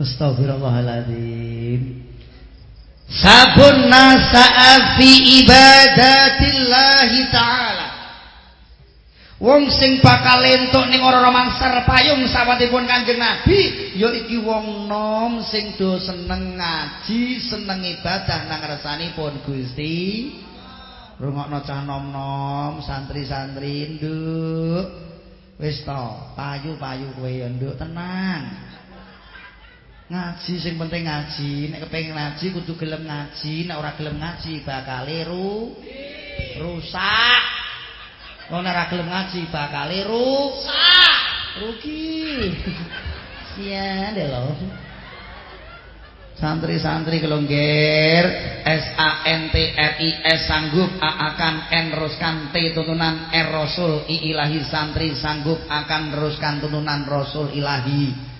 Astagfirullahaladzim. Sabun nasa'a fi ibadatillahi ta'ala. Wong sing bakal entuk ning ora mangser payung sawetipun Kanjeng Nabi ya iki wong nom sing do seneng ngaji, seneng ibadah nang ngarsanipun Gusti. Rungokno cah nom-nom, santri-santri nduk. Wis to, payu-payu kowe ya nduk tenang. Ngaji sing penting ngaji, nek kepengin ngaji kudu gelem ngaji, nek ora gelem ngaji bakal ru rusak. Wong nek ora gelem ngaji bakal rusak. Rugi. Sian deh lo. Santri-santri kelongger S A N T R I S sanggup A akan N teruskan T tuntunan R Rasul I ilahi santri sanggup akan teruskan tuntunan Rasul ilahi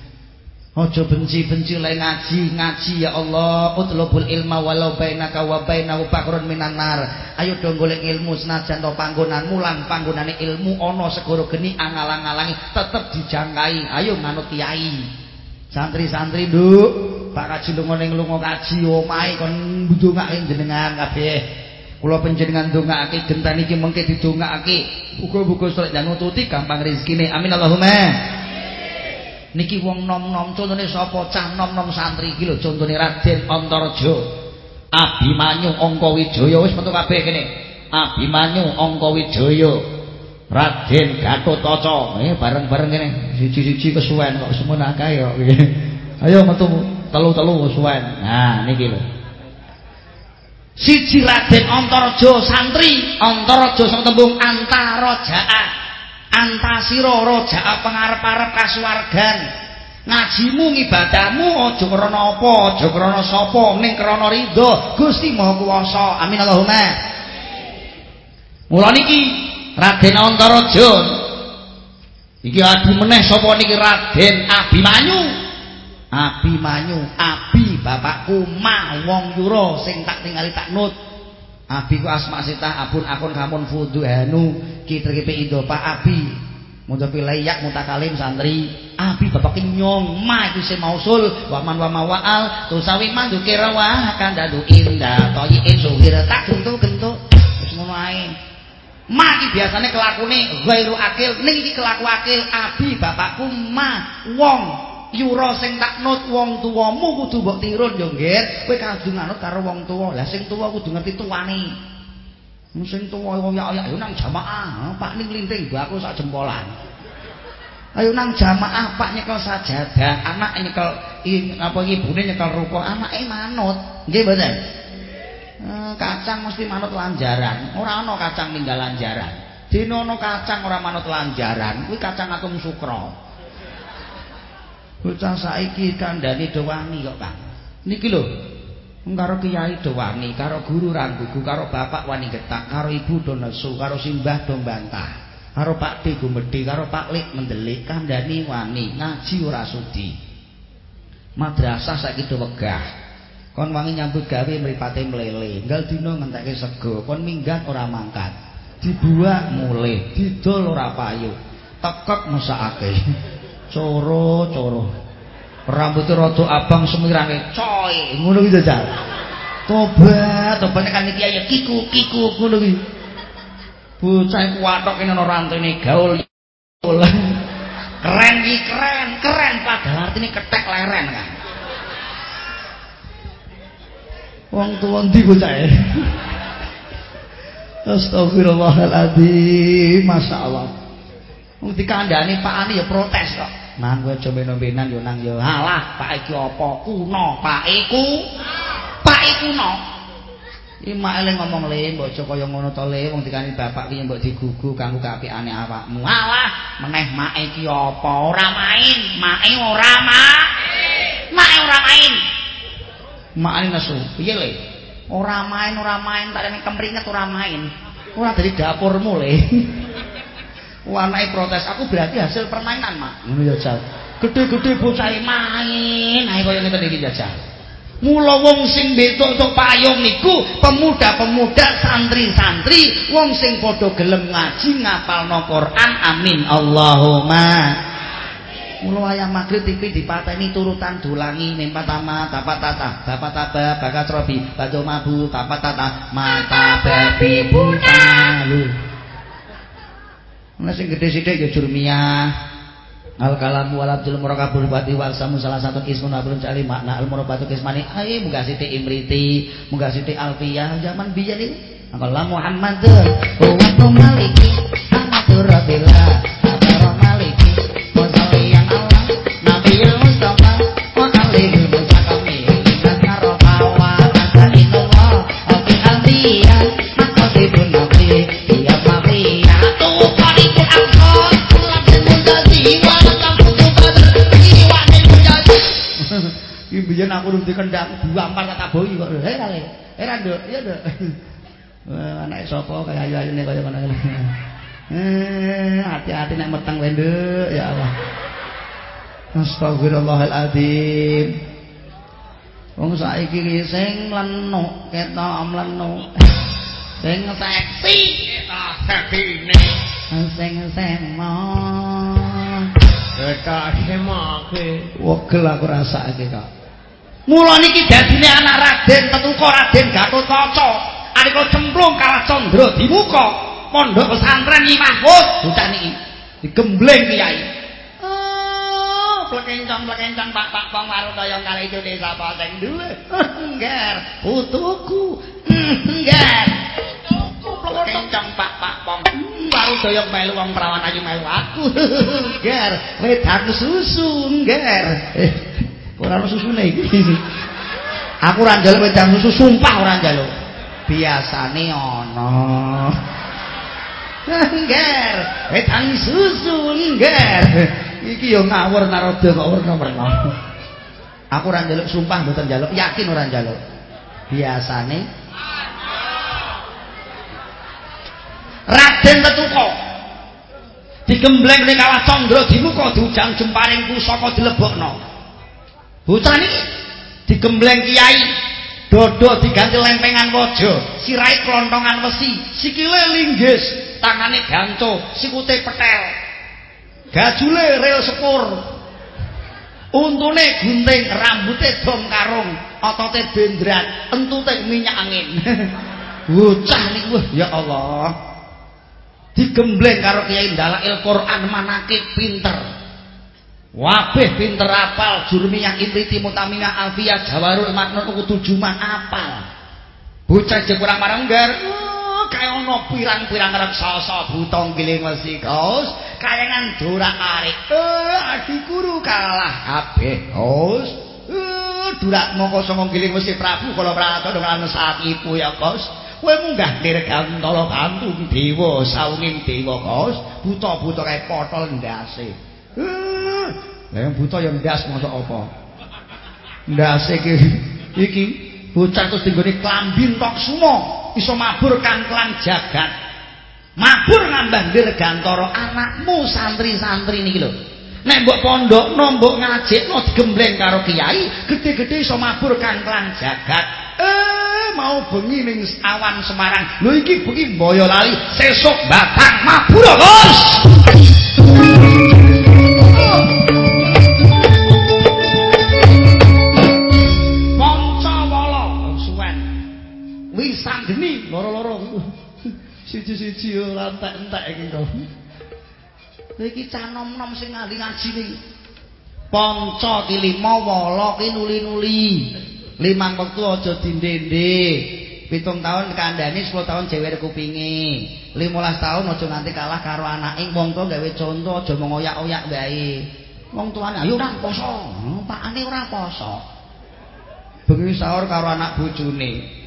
Ojo benci-benci le ngaji, ngaji ya Allah. Utlubul ilma walau bainaka wa bainahu bakrun minan nar. Ayo dong golek ilmu senajan to panggonan mulang panggonane ilmu ana segoro geni angalang-alangi tetep dijangkai. Ayo nganut kiai. Santri-santri nduk, Pak Kaji lunga ning lunga kaji omahe kon ndongake jenengan kabeh. Kula panjenengan ndongake gentan iki mengke didongake. Uga-uga srek nututi gampang rezekine. Amin Allahumma. Niki wong nom-nom contone sapa cah nom-nom santri iki lho contone Raden Antareja. Abimanyu Angkawijaya wis metu kabeh kene. Abimanyu Angkawijaya. Raden Gatotkaca. Eh bareng-bareng kene. Siji-siji kesuwen kok semono akeh kok. Ayo metu telu-telu kesuwen. Nah niki lho. Siji Raden Antareja santri, Antareja sing tembung antarajaan. antasira raja pangarep-arep kasuwargan ngajimu ngibadahmu aja krana apa aja krana sapa ning krana ridho Gusti Maha Kuwasa amin Allahumma mula niki Raden Antaraja iki adu meneh sapa niki? Raden Abimanyu. Abimanyu Abi bapakku mah wong yura sing tak tingali tak nut. Abi ku asma sita abun akun kamun fudu hanu kitri kipi ido pak abi. Muntafi layak mutakalim santri. Abi bapak nyong ma itu si mausul waman wama waal tusawi mandu kira akan dadu indah. Toyi insuhir tak gentuk gentuk terus ngono ma iki biasane kelakune ghairu akil ning iki kelaku akil abi bapakku ma wong yura sing tak nut wong tuwamu kudu mbok tirun yo nggih. Kowe kudu nganut karo wong tuwa. Lah sing tuwa kudu ngerti tuwane. Sing tuwa ayo nang jamaah. Pak ning linting mbakku sak jempolan. Ayo nang jamaah Pak nyekel sajadah anak nyekel apa ibune nyekel ruko anake manut. Nggih mboten eh, kacang mesti manut lanjaran ora ana kacang ninggal lanjaran dene ana kacang ora manut lanjaran kuwi kacang atom sukra Bocah saiki kandhane do wani kok, Kang. Niki lho. Karo kiai do wani, karo guru ranggugu, karo bapak wani getak, karo ibu do nesu, karo simbah do bantah. Karo Pak D gumedhe, karo Pak Lik mendelik, kandhani wani, ngaji ora sudi. Madrasah saiki do wegah. Kon wangi nyambut gawe mripate mlele. Enggal dina ngentekke sego kon minggat ora mangkat. Dibuak mulih. Didol ora payu tekek mesakake coro-coro rambutnya rada abang semirane coy! Ngono iki jajal. Tobat tobat kan iki ayo kiku kiku ngono iki. Bocah kuwatok ini ana rantene gaul. Keren iki keren keren. Padahal artine ketek leren kan wong tuwa ndi bocah e? Astagfirullahaladzim Masya Allah Wong dikandani Pak Ani ya protes kok. Nang kowe aja meno-menan yo nang yo. Halah Pak iki apa? Kuno Pak iku. Pak iku kuno Iki mak ele ngomong le mbok aja kaya ngono to le. Wong dikani bapak ki mbok digugu kanggo kapiane awakmu. Alah, meneh mak iki apa? Ora main, mak ora mak. Mak ora main. Mak nesu, piye le? Ora main, ora main, tak nek kemringet ora main. Ora dari dapurmu le. Wanake protes, aku berarti hasil permainan, Mak. Ngono ya, Jal. Gede-gede bocah main, ae kaya ngene iki, Jal. Mula wong sing betok payung niku pemuda-pemuda santri-santri wong sing padha gelem ngaji ngapalno Quran amin Allahumma Mula wayah magrib TV dipateni turutan dulangi mimpa tama tapat tata bapak taba bakat robi batu mabu tapat tata mata babi buta lu Nah sing gede sithik ya jurmiyah. Al kalamu wal abdul murakabul wal salah satu kismun abdul cari makna al murakabatu kismani. Ai muga siti imriti muga siti alfiyah. Zaman biyen iki Allah Muhammad wa maliki amatur rabbillah biyen aku nuruti kendang ampal kata boyi kok. Hei kale. Eh Rando, iya Nduk. Anake sapa kaya ayu-ayune kaya ngono. Eh, hati-hati nek meteng wae Nduk, ya Allah. Astagfirullahaladzim. Wong saiki iki sing lenuk, ketok mlenuk. Sing seksi, ketok seksine. Sing semo. Ketok semake. Wegel aku rasake kok. Mula niki dadine anak Raden Tetuka Raden Gatotkaca. Alika cemplung kalah Candra dimuka pondok pesantren Nyi Mahfud bocah niki digembleng kiai. Oh, plekencang plekencang Pak Pak Pong waru kaya kali itu sapa sing duwe. Ngger, putuku. Ngger. Putuku plekencang Pak Pak Pong. Waru doyong melu wong perawan ayu melu aku. Ngger, wedang susu ngger. Ora ono susune iki? Aku ora njaluk wedang susu sumpah ora njaluk. Biasane ana ngger wedang susu ngger iki yo ngawur naroda kok werna-werna aku ora njaluk sumpah mboten njaluk yakin ora njaluk. Biasane Raden Tetuko. Digembleng ning kawah Candra dimuka diujang jemparing pusaka dilebokno Bocah niki digembleng kiai, dodo diganti lempengan waja, sirai klontongan besi, sikile linggis, tangane ganco, sikute petel. Gajule rel sepur. Untune gunting, rambute dom karung, otote bendrat, entute minyak angin. Bocah niku ya Allah. Digembleng karo kiai ndalail Quran manake pinter. Wabeh pinter apal jurmiyah inriti mutamina alfiyah jawarul maknun kudu jumah apal. Bocah je kurang marenggar oh, kaya ana pirang-pirang raksasa buta giling wesi kaos kayangan durak arik. Eh adi guru kalah kabeh kaos eh durak moko sanga giling wesi prabu kala prato dengan saat ibu ya kaos kowe munggah dirgantala bantu dewa saunging dewa kaos buta-buta kaya potol ndase Lah yang buta yang ndas mosok apa? Ndas iki iki bocah terus tinggone klambi tok sumo iso mabur kangklang jagat. Mabur ngambah dirgantara anakmu santri-santri niki lho. nek mbok pondokno mbok ngajekno digembleng karo kiai gede-gede iso mabur kangklang jagat eh mau bengi ning awan Semarang lho iki bengi Boyolali sesuk batang mabur Gus loro-loro. Siji-siji ora entek-entek iki kok. Iki cah nom-nom sing ngali ngaji ning panca ki lima wala ki nuli-nuli. Limang wektu aja dindende. Pitung tahun kandhani 10 tahun jewer kupinge 15 tahun aja nganti kalah karo anake. Tuwa gawe conto aja mengoyak-oyak bae wong tuane ayo ora poso. Pakane ora poso. Bengi sahur karo anak bojone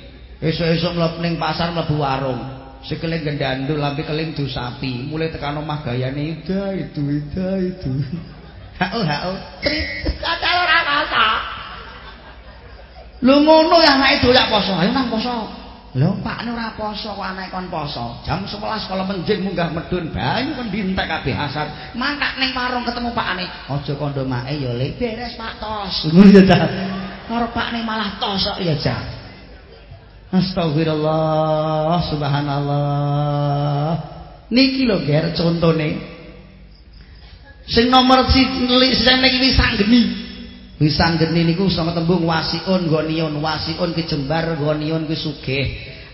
esuk-esuk mlebu ning pasar mlebu warung. Sekeling gendandul lampi keling du sapi. Mulai tekan omah gayane ida itu ida itu hao hao kata ora kata lu ngono ya anake doyak poso. Ayo nang poso. Lho pakne ora poso kok anake kon poso. Jam 11 kalau menjing munggah medun banyu kon dintek kabeh hasad mangkat ning warung ketemu pakane aja kondo mae ya le beres pak tos. Ngono ya ta karo pakne malah tosok ya jan Astagfirullah, subhanallah. Niki lho ger contone. Sing nomor sing niki wisanggeni. Wisanggeni niku sama tembung wasiun gonion, wasiun ki jembar gonion ki sugih.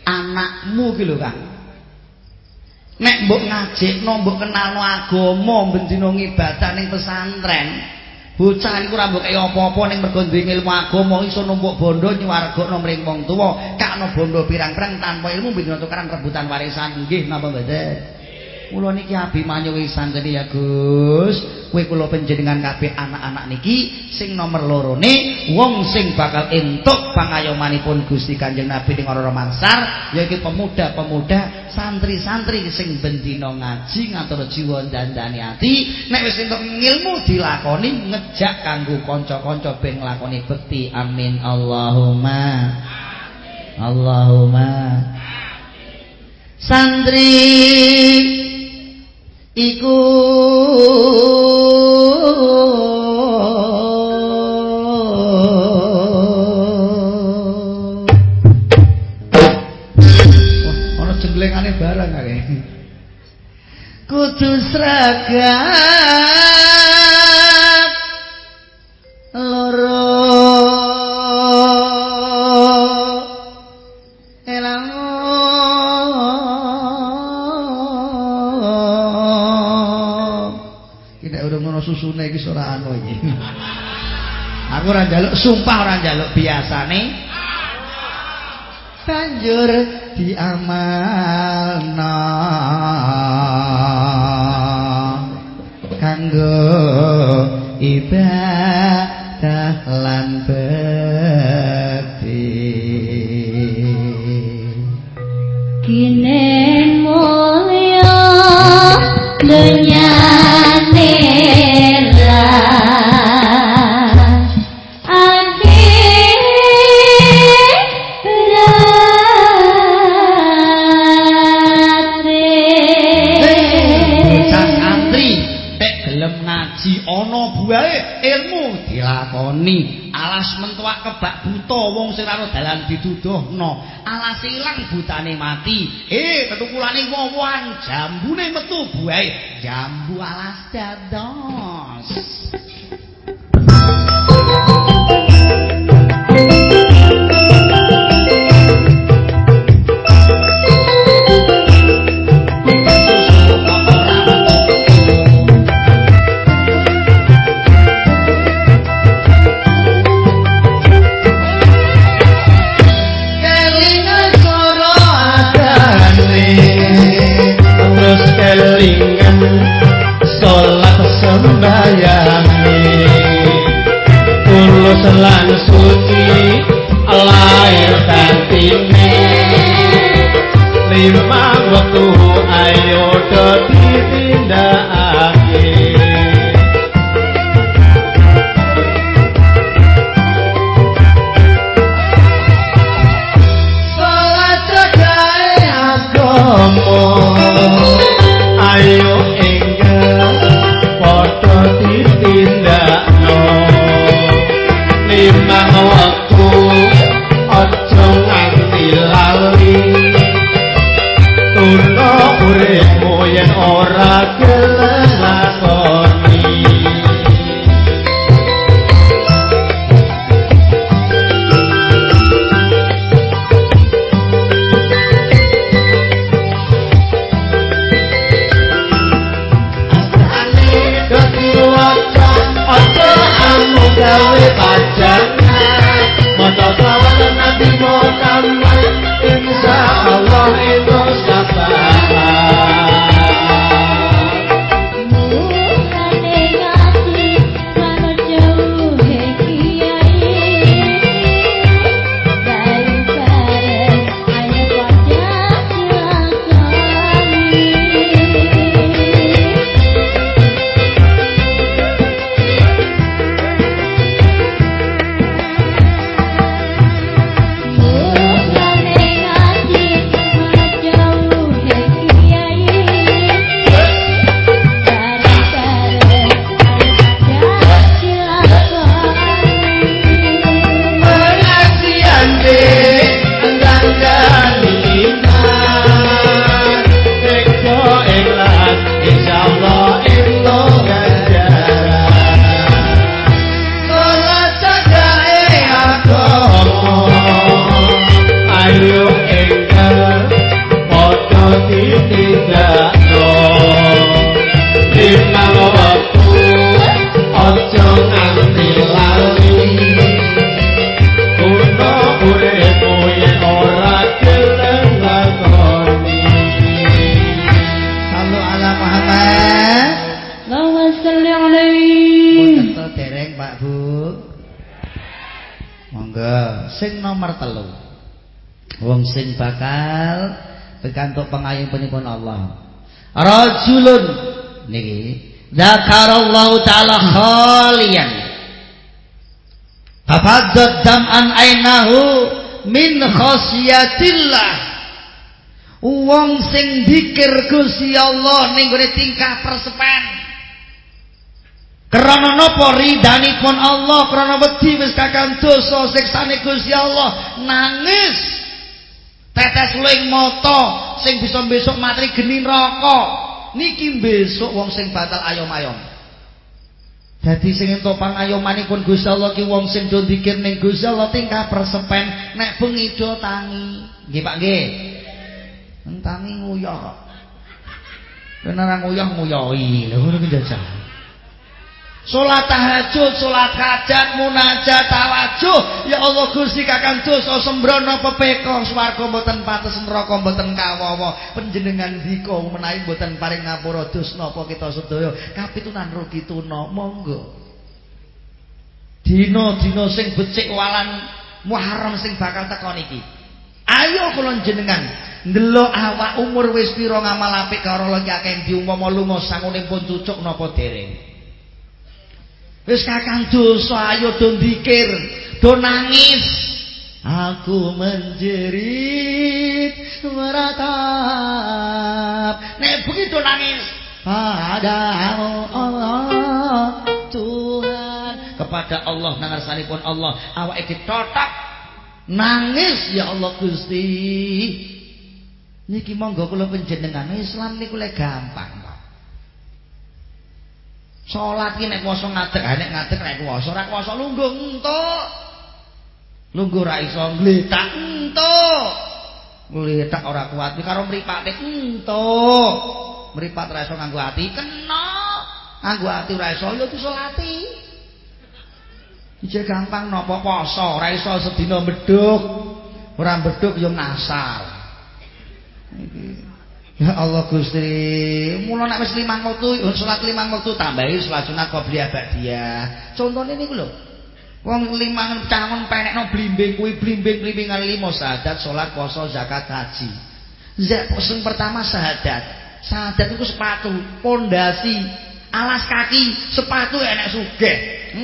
Anakmu ki lho Kang. Nek mbok ngajekno mbok kenalno agama bendina ngibadah ning pesantren, Bocah iku ora mbok kaya apa-apa ning mergo duwe ilmu agama iso numpuk bondo nyuwargakno mring wong tuwa, kakno bondo pirang-pirang tanpa ilmu bendina tukaran rebutan warisan nggih napa mboten? Kula niki abimanyu wisan ya Gus. Kowe kula panjenengan kabeh anak-anak niki sing nomor lorone wong sing bakal entuk pangayomanipun Gusti Kanjeng Nabi ning ora mansar yaiku pemuda-pemuda santri-santri sing bendina ngaji ngatur jiwa dandani ati. Nek wis entuk ilmu dilakoni ngejak kanggo kanca-kanca ben nglakoni bekti. Amin. Allahumma. Allahumma. Santri iku ana jenglengane barang kare. Kudu sragat njaluk sumpah ora njaluk biasane. Banjur diamalna kanggo ibadah lan kebak buta wong sing karo dalan dituduhno alas ilang butane mati. Eh ketukulane wowoan jambune metu buahe. Jambu alas dados pengayung penipun Allah. Rajulun niki zakarallahu taala khalian. Tafadzat dam'an ainahu min khasyatillah. Wong sing dikir Gusti Allah ning gone tingkah persepan Karena napa ridhanipun Allah, karena wedi wis kakang dosa siksane Gusti Allah, nangis tetes luing mata sing bisa besok matri geni neraka. Niki besok wong sing batal ayom-ayom. Dadi sing entuk pangayomanipun Gusti Allah ki wong sing do dikir ning Gusti Allah tingkah persepen nek bengi do tangi. Nggih Pak nggih. Tangi nguyah Benar nguyah nguyoi. Lho ki jajah Salat tahajud, salat hajat, munajat, tawajuh. Ya Allah Gusti kakang dosa sembrono pepeko swarga mboten pates neraka mboten kawawa. Panjenengan dika menawi mboten paring ngapura dosa napa kita sedaya kapitunan rugi tuna. Monggo. Dina-dina sing becik walan Muharram sing bakal teko niki. Ayo kula jenengan ndelok awak umur wis pira ngamal apik karo lagi akeh diumpama lunga sangune pun cucuk napa dereng. Wis kakang dosa ayo do dikir, do nangis. Aku menjerit meratap. Nek begitu nangis padamu Allah Tuhan kepada Allah nangarsanipun Allah awake ditotok nangis ya Allah Gusti niki monggo kula panjenengan Islam niku lek gampang Salat ki nek poso ngadeg, nek ngadeg nek kuwasa, ora kuwasa lungguh entuk. Lungguh ra iso ngletak entuk. Ngletak ora kuat iki karo mripate entuk. Mripat ra iso nganggo ati kena. Nganggo ati ora iso ya disolati. Iki gampang napa poso, ora iso sedina medhuk. Ora medhuk ya ngasal. Ya Allah Gusti, mula nek wis limang wektu, salat limang wektu tambahi salat sunat qobliyah ba'diyah. Contone niku lho. Wong limang cangon penekno blimbing kuwi blimbing-blimbingan limo syahadat, salat, puasa, zakat, haji. Zat sing pertama syahadat. Syahadat iku sepatu, pondasi, alas kaki, sepatu enek sugih.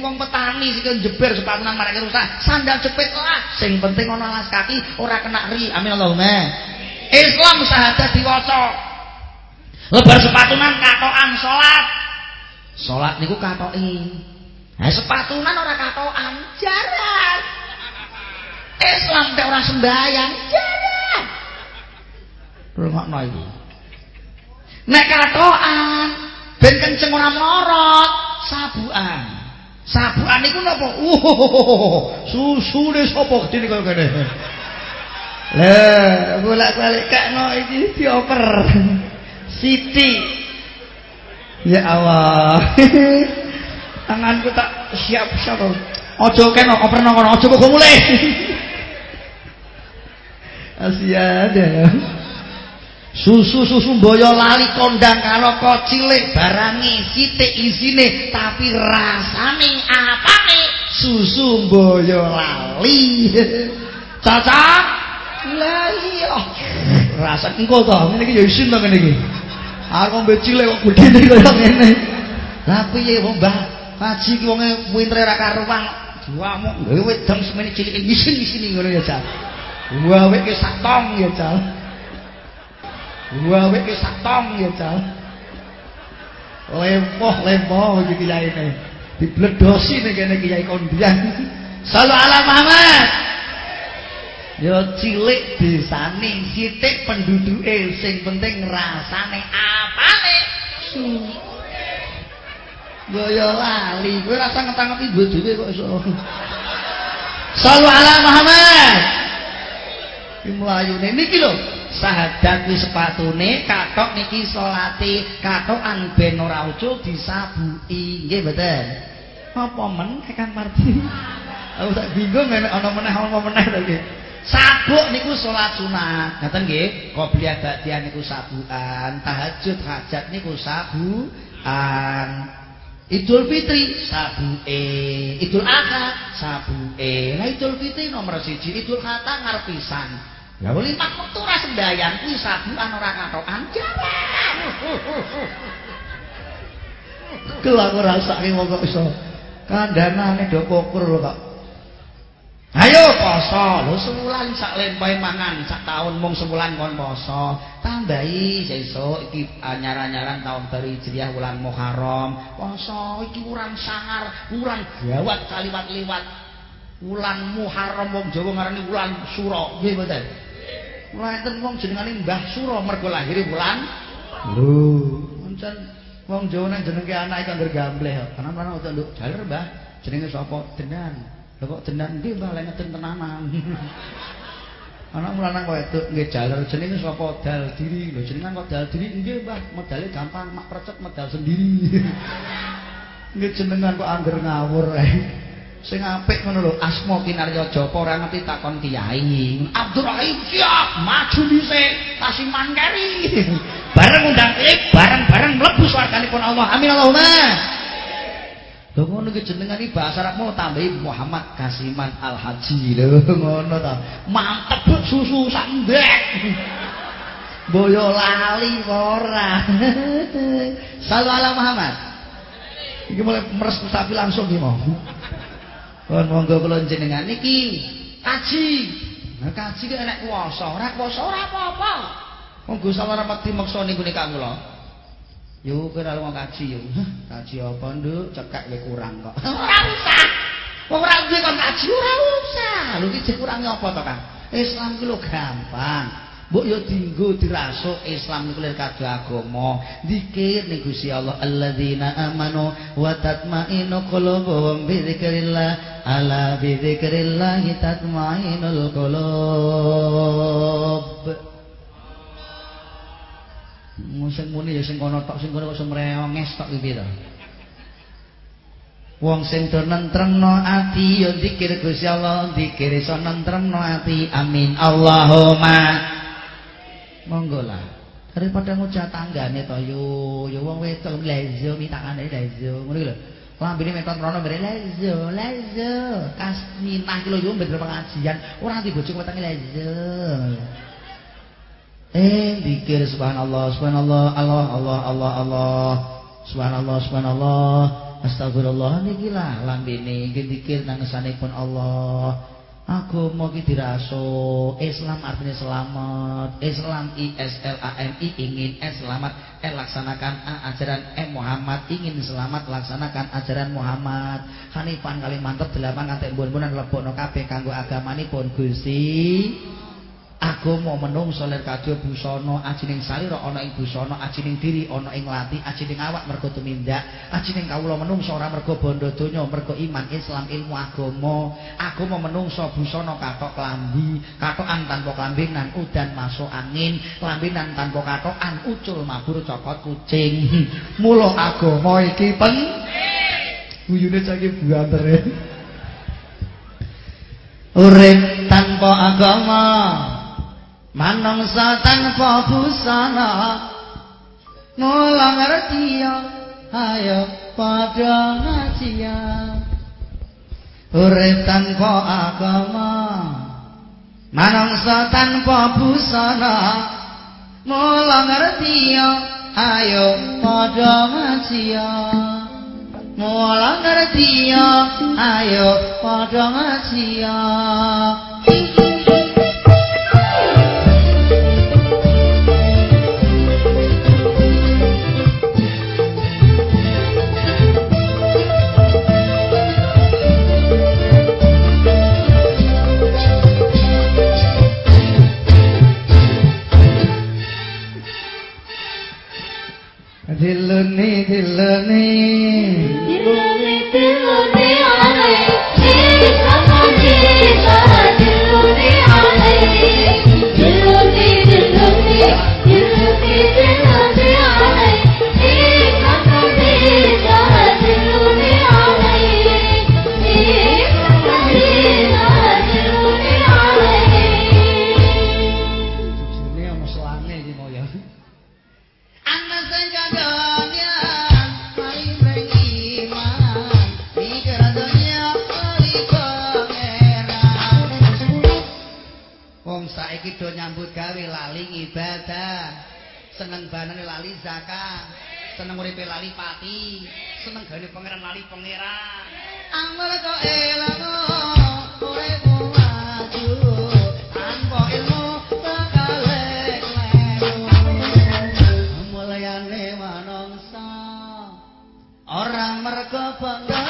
Wong petani sing jeber sepatu nang marake rusak, sandal jepit lah. Sing penting ana alas kaki, ora kena ri. Amin Allahumma. Islam sahadat diwaca. Lebar sepatunan katokan salat. Salat niku katoki. Nah sepatunan ora katokan, jarak. entek ora sembahyang. Jalan. Rungokno iki. Nek katokan ben kenceng ora mlorot, sabuan. Sabuan iku napa? Uh, susune sapa gedene kaya ngene. Lah, bolak-balik kakno iki dioper. Siti. Ya Allah. Tanganku tak siap-siap. Ojo kena operno kono, ojo kok mulai. Asia ada. Susu-susu boyo lali kondang kalau kok cilik barangi sitik isine tapi rasane apane susu boyo lali. Cocok? Lah iya. Rasa engko to, ngene iki ya isin to ngene iki. Aku mbek cilik kok gedene kaya ngene. Lah piye wong Mbah? Haji ki wonge pintere ra karuan. Juamu gawe wedang semene cilik isin-isin ngono ya, Cak. Gawe ke sak tong ya, Cak. Gawe ke sak tong ya, Cak. Lempoh lempoh iki kiyaine. Dibledosi ning kene kiai kondian. Sallu ala Muhammad. Ya cilik desane, sithik penduduke, sing penting rasane apane? Gaya lali, kowe rasa ngetang-ngerti bojone kok iso. Sallu ala Muhammad. Iki mlayune niki lho, sahadat kuwi sepatune, katok niki salate, katokan ben ora ucul disabuki. Nggih mboten? Apa men Kang Mardi? Aku tak bingung nek ana meneh apa meneh to iki. Sabuk niku salat sunat. Ngaten nggih, qobliyah ba'diyah niku sabukan, tahajud hajat niku sabukan. Idul Fitri sabuke, Idul Adha sabuke. Lah Idul Fitri nomor siji, Idul Adha ngarepisan. Lah lima wektu ora sembayang kuwi sabukan ora katokan. Kel aku rasake kok iso kandhanane do kokur kok. Ayo poso, lho sebulan sak lempahe mangan, sak taun mung sebulan kon poso. Tambahi sesuk iki anyar-anyaran taun baru Hijriah wulan Muharram. Poso iki urang sangar, urang gawat kaliwat-liwat. Wulan Muharram wong Jawa ngarani wulan Sura, nggih mboten? Mula enten wong jenengane Mbah Sura mergo lahir wulan Lho, pancen wong Jawa nang jenenge anake kok gambleh kok. Ana-ana utawa jaler Mbah, jenenge sapa? Denan. Lha kok jenengan nggih Mbah lek tenanan. Ana mulanang wedok nggih jaler jenenge sapa dal diri. Lho jenengan kok dal diri nggih Mbah, medale gampang mak precet medal sendiri. nggih jenengan kok angger ngawur ae. Sing apik ngono lho, Asma Kinarya Japa ora ngerti takon kiai. Abdurrahim siap maju dhisik, tasiman keri. bareng undang kiai, bareng-bareng mlebu swarganipun Allah. Amin Allahumma. Lho ngono ki jenengan iki bahasa Arab mau tambahi Muhammad Kasiman Al Haji lho ngono ta. Mantep susu sandek. Boyo lali ora. Sallu ala Muhammad. Iki mulai meres tapi langsung iki mau. Kon monggo kula jenengan niki kaji. Nah kaji ki enek kuwasa, ora kuwasa ora apa-apa. Monggo salara mati maksa niku nika kula. Yo kowe ora mau kaji yo. Kaji apa, Nduk? Cekak kowe kurang kok. Ora usah. Wong ora duwe kon kaji ora usah. Lho iki kurangnya apa to, Kang? Islam ki lho gampang. Mbok yo dienggo dirasuk Islam niku lir kadhe agama. Zikir ning Gusti Allah alladzina amanu wa tatmainu qulubuhum bi dzikrillah. Ala bi dzikrillah tatmainul qulub. Sing muni ya sing kono tok sing kono kok semreonges tok iki to. Wong sing do nentremno ati ya zikir Gusti Allah, zikir iso nentremno ati. Amin. Allahumma. Monggo lah. Daripada ngucap tanggane to yo, yo wong wedok lezo mitangane lezo. Ngono iki lho. Lambene metot rono mbere lezo, lezo. Kas minah ki lho yo bener pengajian, ora nganti bojo wetenge lezo. Eh, zikir subhanallah, subhanallah, Allah, Allah, Allah, Allah. Subhanallah, subhanallah. Astagfirullah niki lah lambene nggih zikir nang ngesanipun Allah. agama ki diraso Islam artinya selamat Islam I S L A M I ingin S selamat L laksanakan A ajaran M Muhammad ingin selamat laksanakan ajaran Muhammad Hanifan kali mantep delapan ngantek mbun-mbunan lebokno kabeh kanggo agamanipun Gusti agama menungso lir kadya busana ajining salira ana ing busana ajining diri ana ing lati ajining awak mergo tumindak ajining kawula menungso ora mergo bondo donya mergo iman Islam ilmu agama. Agama menungso busana katok klambi katokan tanpa klambinan udan masuk angin klambinan tanpa katokan ucul mabur cokot kucing. Mula agama iki penting guyune cake buantere urip tanpa agama manungsa tanpa busana. Mulang ngerti ayo padha ngaji urip tanpa agama. Manungsa tanpa busana. Mulang ngerti ayo padha ngaji mulang ngerti ayo padha ngaji धिलनी धिलनी धिलनी धिलनी Seneng banane lali zakat. Seneng uripe lali pati. Seneng gawe pangeran lali pangeran. Kok elango uripmu maju tanpa ilmu tekalek lemu. Mulyane manungsa orang mergo bangga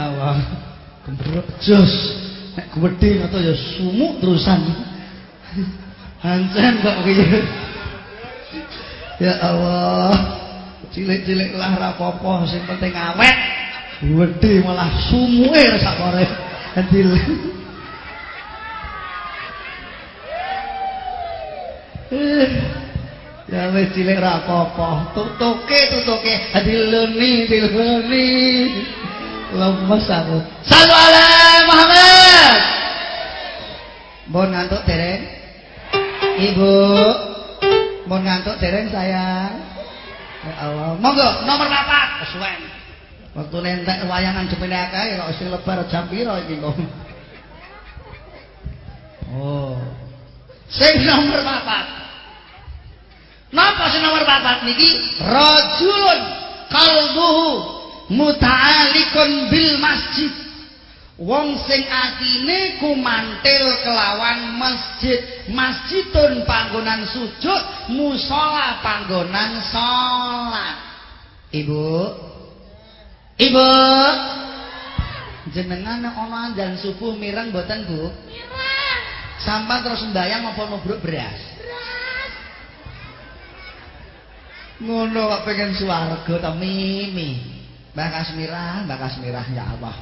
Ya Allah. Gembrok jos. Nek gedhe atau ya sumuk terusan. Hancen kok piye. Ya Allah. Cilik-cilik lah ra apa-apa, sing penting awet. Gedhe malah sumuke sakore. Adil. Eh. Ya wis cilik ra apa-apa. Tutuke tutuke diluni diluni. Lemes aku. Sallu ala Muhammad. Mbon ngantuk dereng? Ibu. Mbon ngantuk dereng sayang? Ya Allah. Monggo nomor 4 kesuwen. Waktu nentek wayangan jepene akeh kok sing lebar jam piro iki kok. Oh. Sing nomor 4. Napa sing nomor papat niki? Rajulun qalbuhu muta'alliqun bil masjid. Wong sing atine kumantil kelawan masjid. Masjidun panggonan sujud, musala panggonan salat. Ibu. Ibu. Jenengan ana andan subuh mireng mboten, Bu? Mirang. Sampan terus sembayang apa nubruk beras? Ngono kok pengen swarga ta mimi. Mbak Kasmirah, Mbak Kasmirah ya Allah.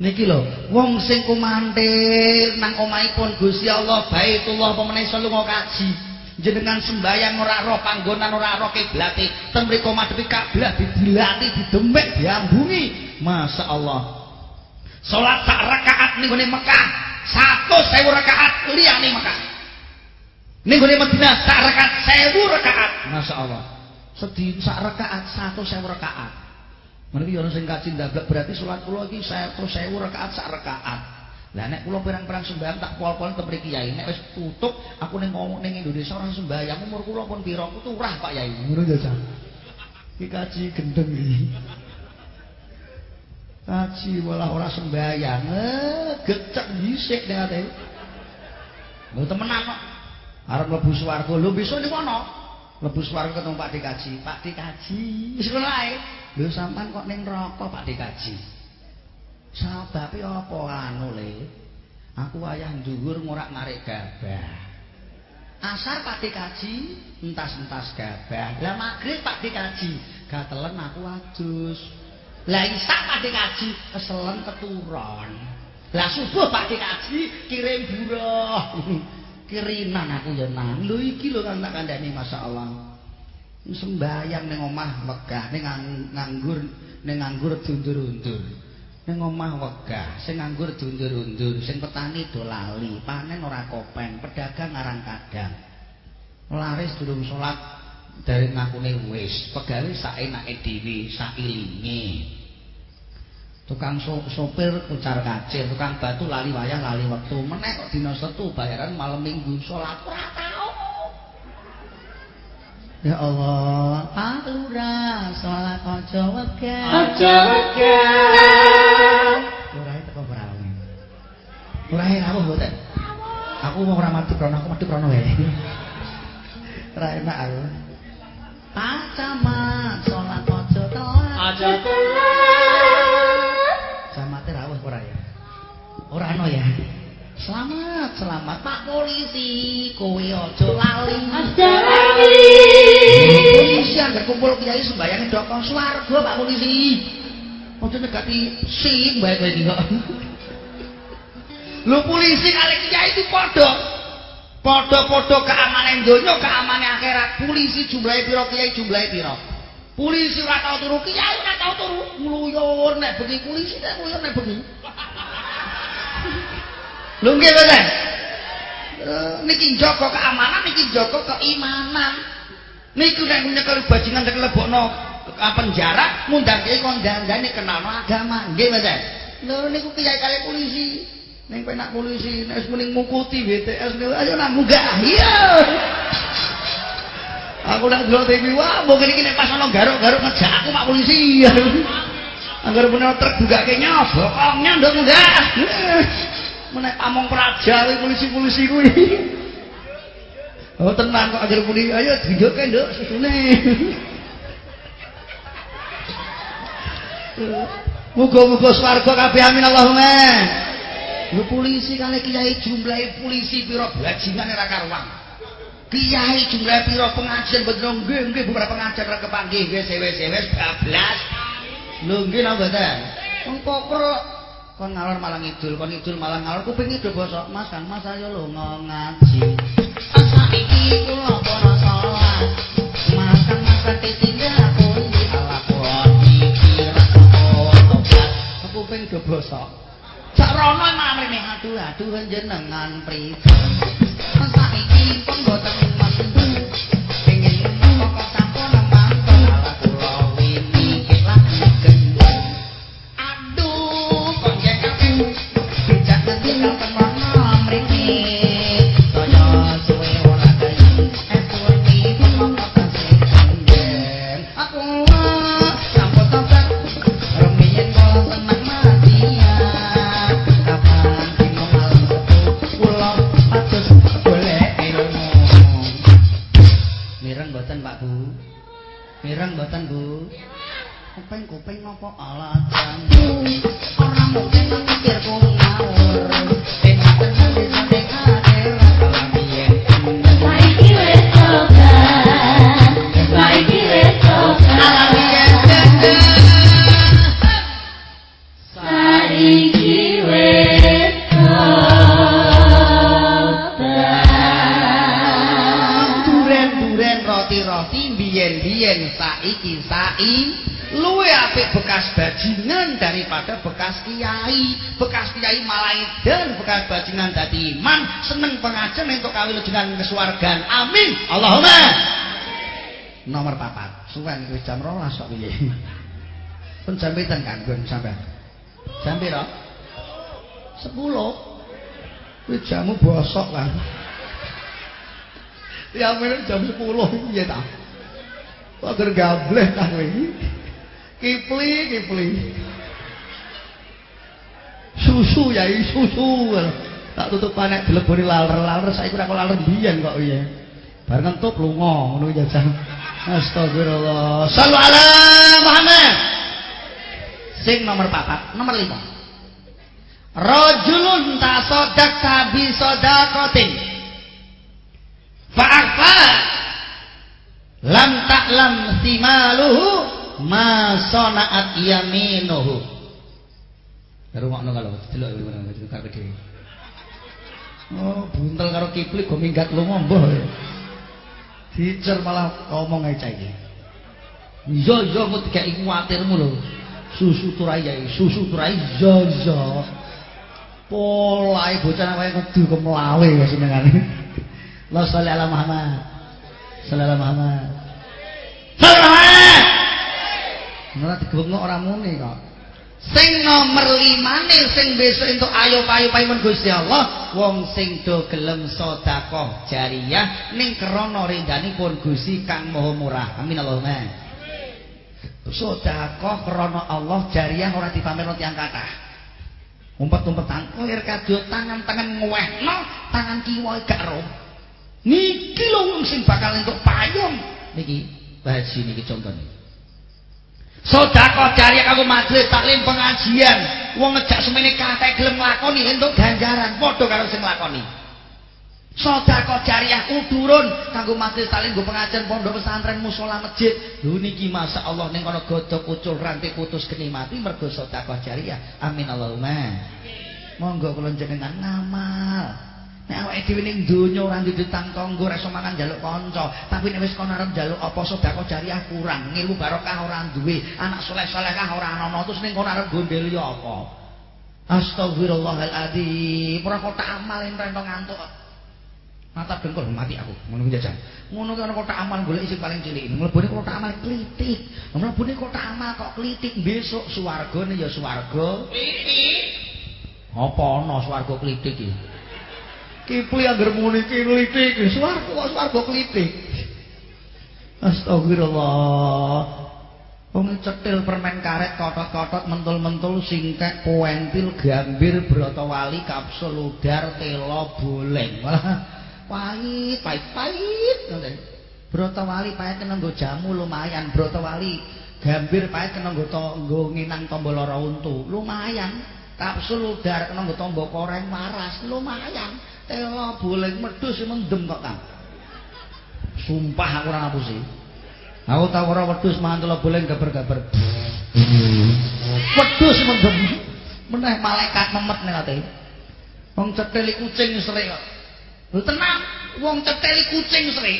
Niki lho, wong sing kumantil nang omahipun Gusti Allah Baitullah pemene lunga kaji. Jenengan sembayang ora roh panggonan ora roh kiblate. Ten mriku madhepi kablah didilati, didemek, diambungi. Masya Allah. Salat sak rakaat ning gone Mekah, 100.000 rakaat liyane Mekah. Ning gone Madinah sak rakaat 1000 rakaat. Masya Allah. Sedina sak rakaat 100.000 rakaat. Mereka orang sing kaji ndablek berarti salat kula iki 100.000 rakaat sak rakaat. Lah nek kula pirang-pirang sembahyang tak pol-pol te mriki Yai. Nek wis tutup aku ning ngomong ning Indonesia ora sembahyang umur kula pun pira aku turah Pak Yai. Ngono ya, Cak. Iki kaji gendeng iki. Kaji malah ora sembahyang. Eh, gecek dhisik ning ate. Lho temenan kok. Arep mlebu swarga. Lho besok niku ana. Mlebu swarga ketemu Pak Dikaji. Pak Dikaji, wis ngono ae. Lho sampean kok ning neraka Pak Dikaji? Sababe apa anu le? Aku wayah dhuwur ngorak narik gabah. Asar Pak Dikaji entas-entas gabah. Lah magrib Pak Dikaji, gatelen aku adus. Lah isa Pak Dikaji keselen keturon. Lah subuh Pak Dikaji kirim buruh. Kirinan aku ya nang. Lho iki lho kang tak kandhani masyaallah. Sembayang ning omah megah ning nganggur ning nganggur diundur-undur. Ning omah wegah, sing nganggur diundur-undur, sing petani do lali, panen ora kopeng, pedagang ngarang kadang. Laris durung salat dari ngakune wis, pegawe saenake dhewe, sailinge. Tukang so, sopir ucar kacir, tukang batu lali wayah lali wektu. Meneh kok dina Setu bayaran malam Minggu salat ora tau. Ya Allah, Pak Lurah, salat aja wegah. Aja wegah. Lurahe teko Berawi. Lurahe rawuh mboten? Aku mau ora mati krono, aku mati krono wae. Ora enak aku. Pak Camat, salat aja telat. Aja telat. Ora ana ya. Selamat, selamat Pak Polisi, kowe aja lali. Aja lali. Polisi anggere kumpul kiai sembayange dokon swarga Pak Polisi. Aja negati sing bae kowe iki kok. Lho polisi kali kiai itu padha. Padha-padha keamanan donya, keamanan akhirat. Polisi jumlahe pira, kiai jumlahe pira. Polisi ora tau turu, kiai ora tau turu. Ngluyur nek bengi polisi nek ngluyur nek bengi. Lho nggih mboten? Eh, niki njaga keamanan, niki njaga keimanan. Niku nek nyekel bajingan nek lebokno penjara, kiai kon dandane kenalno agama. Nggih mboten? Lho niku kiai kali polisi. Ning penak polisi nek wis muni ngukuti BTS niku ayo nang munggah. Iya. Aku nak delok TV wah, mbok iki nek pas ana garuk-garuk ngejak aku Pak polisi. Angger punya truk bugake nyobok, ongnya ndok munggah. Menek pamong praja polisi-polisi kuwi. Oh tenang kok ajar muni ayo dindoke nduk susune. Muga-muga swarga kabeh amin Allahumma. Lho polisi kali kiai jumlahe polisi pira bajingan ora karuan. Kiai jumlahe pira pengajian bener nggih nggih beberapa pengajian ra kepanggih wis wis bablas. Lho nggih napa mboten? Wong koprok kon ngalor malah ngidul, kon ngidul malah ngalor kuping do bosok. Mas Kang Mas ayo lho ngaji. Saiki kula para salat. Mas Kang Mas ditinggal pundi ala kula dikira tobat. Kuping do bosok. Sak rono malah mrene aduh-aduh jenengan pripun. Saiki pun boten mendung. Kuping-kuping napa alasan Ora mungkin mikirku ngawur Enak Bajingan daripada bekas kiai. Bekas kiai malah dan bekas bajingan dadi imam. Seneng pengajian untuk kawilujengan kesuargan amin. Allahumma nomor papat. Suwen wis jam 12 kok piye? Pun jam pinten kan gun sampean jam pira 10 wis jamu bosok kan ya meneh jam 10 piye ta? Kok gergableh ta kowe? Kipli kipli. Susu ya susu. Tak tutup panek dileboni laler-laler. Saiki ora kok laler biyen kok piye? Bar ngentuk lunga ngono jajah Astagfirullah. Sallu ala Muhammad. Sing nomor papat, nomor lima. Rajulun tasodak tabi sodakotin. Fa'akfa. Lam ta'lam simaluhu ma sona'at yaminuhu. Rungokno kalau delok karo dhewe. Oh, buntel karo kiplik go minggat lunga mbah. Dicer malah ngomong cah iki. Iya iya kok dikeki kuwatirmu lho. Susu turai ya, susu turai iya iya. Polahe bocah kaya ngedu kemlawe ya senengane. Allah sholli ala Muhammad. Sholli ala Muhammad. Sholli Muhammad. Ora digengok ora muni kok. Sing nomor limane sing besok entuk ayo payu payun Gusti Allah, wong sing do gelem sedekah jariyah ning krana rindanipun Gusti Kang Maha Murah. Amin Allahumma. Sedekah krana Allah jariyah ora dipamerno tiyang kathah. Umpet-umpetan lir kadya tangan-tangan ngwehno, tangan kiwa gak ro. Niki lho wong sing bakal entuk payung. Niki, bahaji niki contohnya. Sedekah jariah kanggo majelis taklim pengajian. Wong ngejak semene kathah gelem nglakoni entuk ganjaran padha karo sing nglakoni. Sedekah jariah udurun kanggo majelis taklim nggo pengajian pondok pesantren musala masjid. Lho niki masyaallah ning kono godhog ucul rantai putus geni mati mergo sedekah jariah. Amin Allahumma. Monggo kula jenengan ngamal. Nek awake dhewe ning donya ora duwe tangga ora iso mangan njaluk kanca, tapi nek wis kono arep njaluk apa sedekah jariah kurang, ngilmu barokah ora duwe, anak saleh-saleh kah ora ana, terus ning kono arep gondeli apa? Astagfirullahaladzim, ora kok tak amal entuk ngantuk. Mata dengkul mati aku, ngono ki jajan. Ngono ki ana kotak amal golek sing paling cilik. Mlebune kotak amal klitik. Mlebune kotak amal kok klitik besok swargane ya swarga. Klitik. Apa ana swarga klitik iki? Kipli anggar muni klitik, swarga kok swarga klitik. Astagfirullah. Wong cetil permen karet kotot-kotot mentul-mentul singkek puentil gambir brotowali kapsul udar telo boleng. Malah pahit, pahit, pahit. Brotowali pahit kena nggo jamu lumayan, brotowali gambir pahit kena nggo nggo nginang tombol lara untu. Lumayan. Kapsul udar kena nggo tombol koreng waras, lumayan. Ela boleh medhus mendem kok Kang. Sumpah aku ora ngapusi. Aku tau ora wedhus mantul boleh gaber-gaber. Wedhus mendem. Meneh malaikat memet ning ate. Wong ceteli kucing srek kok. Lho tenang, wong ceteli kucing srek.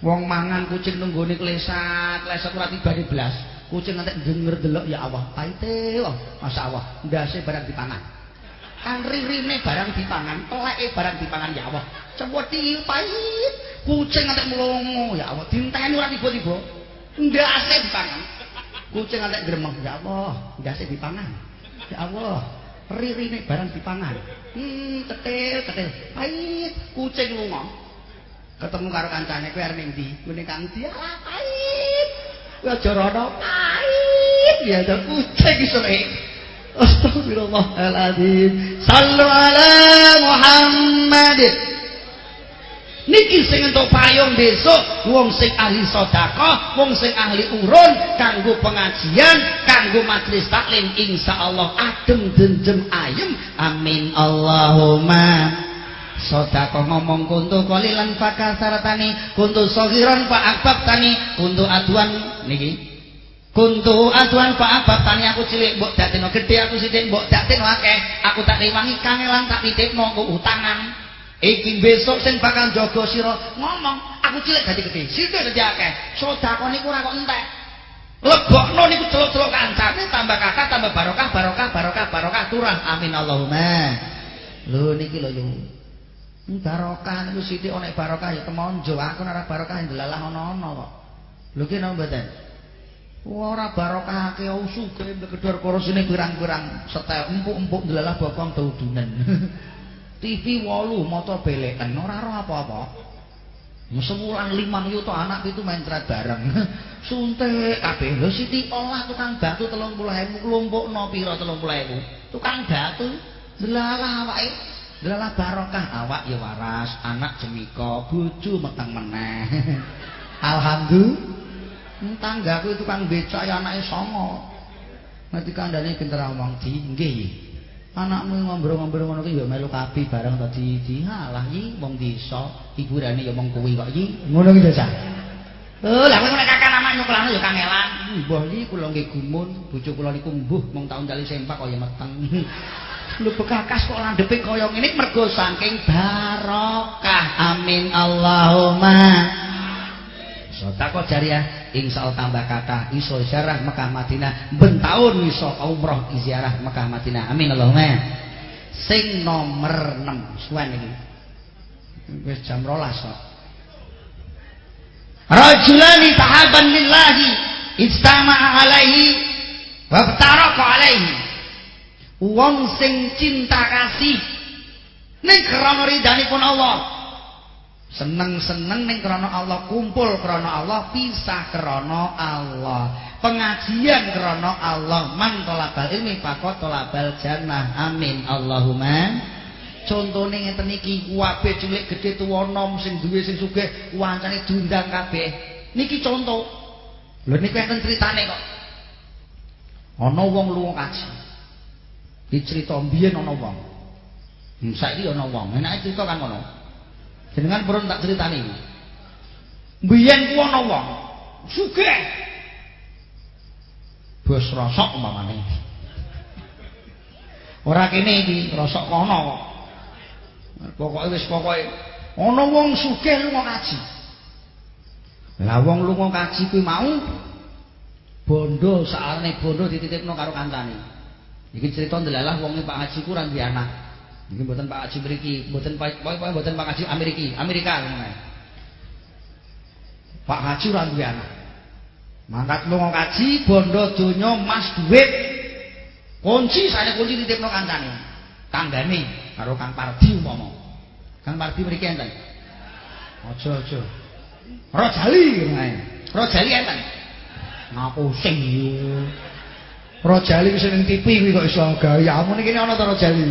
Wong mangan kucing nunggone klesat, klesat ora tibane blas. Kucing ngantek denger delok ya Allah, paite wong. Masyaallah, ndase barang dipangan. Ririne barang dipangan, teleke barang dipangan ya Allah. Ceweti pahit, kucing ngantek mlongo ya Allah. Dinteni ora tiba-tiba. Ndase dipangan. Kucing ngantek gremeng ya Allah, ndase dipangan. Ya Allah, ririne barang dipangan. Hmm, tetel, tetel. Pahit, kucing lunga. Ketemu karo kancane kowe arep ning ndi? Ning Kang Dia pahit. Kowe aja rono pahit. Ya kucing iso Astagfirullahaladzim Sallu ala Muhammad. Niki sing entuk payung besok wong sing ahli sedekah, wong sing ahli urun kanggo pengajian, kanggo majelis taklim insyaallah adem denjem ayem. Amin. Allahumma. Sedekah ngomong kuntu qalilan fakasaratani, kuntu saghiran fa akbabtani, kuntu aduan niki Kuntu atuan pak abab tani aku cilik mbok dateno gede aku sithik mbok dateno akeh aku tak rewangi kangelan tak titipno nggo utangan iki besok sing bakal jaga sira ngomong aku cilik dadi gede sithik dadi akeh sedekah niku ora kok entek Lebokno niku celuk-celuk kancane tambah kakak tambah barokah barokah barokah barokah turah. Amin Allahumma. Lho niki lho yo. Barokah niku sithik ana barokah ya temonjo. Aku ora barokah ndelalah ana-ana kok. Lho ki napa mboten? Ora barokah ake usuge mlekedor korosine pirang-pirang setel empuk-empuk ndelalah bokong daudunen. TV 8 moto beleken ora roh apa-apa. Semulan limang yuto anak itu main cerat bareng. Suntik kabeh lho siti olah tukang batu 30.000 klumpukno pira 30.000. Tukang batu ndelalah awake ndelalah barokah awak ya waras, anak jemika, bojo meteng meneh. Alhamdulillah. Tanggaku itu kan becak ya anaknya songo nanti kandani pinter ngomong di nggih anakmu ngobrol-ngobrol ngono ki ya melu kapi bareng tadi di halah yi wong desa hiburane ya wong kuwi kok yi ngono ki desa Oh, lah kowe nek kakak anak nyuklane ya kangelan. Mbah iki kula nggih gumun, bojo kula niku mbuh mung taun kali sempak kaya meteng. Lho bekakas kok landhepe kaya ngene mergo saking barokah. Amin Allahumma. Sedekah jariah insya tambah kata iso ziarah Mekah Madinah. Bentaun iso umroh ziarah Mekah Madinah. Amin Allahumma. Sing nomor 6 suwan iki. Wis jam 12 kok. Rajulani tahaban lillahi istama'a alaihi wa taraka alaihi. Wong sing cinta kasih. Ning krana ridhanipun Allah seneng-seneng ning krana Allah kumpul krana Allah pisah krana Allah. Pengajian krana Allah man talabal ilmi faqat talabal jannah. Amin. Allahumma. Contone ngeten iki kabeh cilik gedhe tuwa nom sing duwe sing sugih wancane diundang kabeh. Niki contoh. Lho niku enten critane kok. Ana wong lunga kaji dicerita mbiyen ana wong? Hmm, saiki ana wong. Enake cerita kan ngono Jenengan purun tak critani. Biyen ku ana wong sugih. Bos rosok umpamane. Ora kene iki, rosok kono kok. Pokoke wis pokoke ana wong sugih lunga kaji. Lah wong lunga kaji kuwi mau bondo saarane bondo dititipno karo kancane. Iki cerita ndelalah wong Pak Haji di anak. Mungkin buatan Pak Haji mriki, buatan Pak buatan Pak Haji Amerika, Amerika Pak Haji ora duwe anak. Mangkat lunga kaji bondo donya mas duit. Kunci sane kunci ditipno kancane. Tanggane karo Kang Pardi umpama. Kang Pardi mriki enten. Aja aja. Rojali ngono Rojali enten. Ngapusing yo. Rojali wis ning TV kok iso gayamu niki ana to Rojali.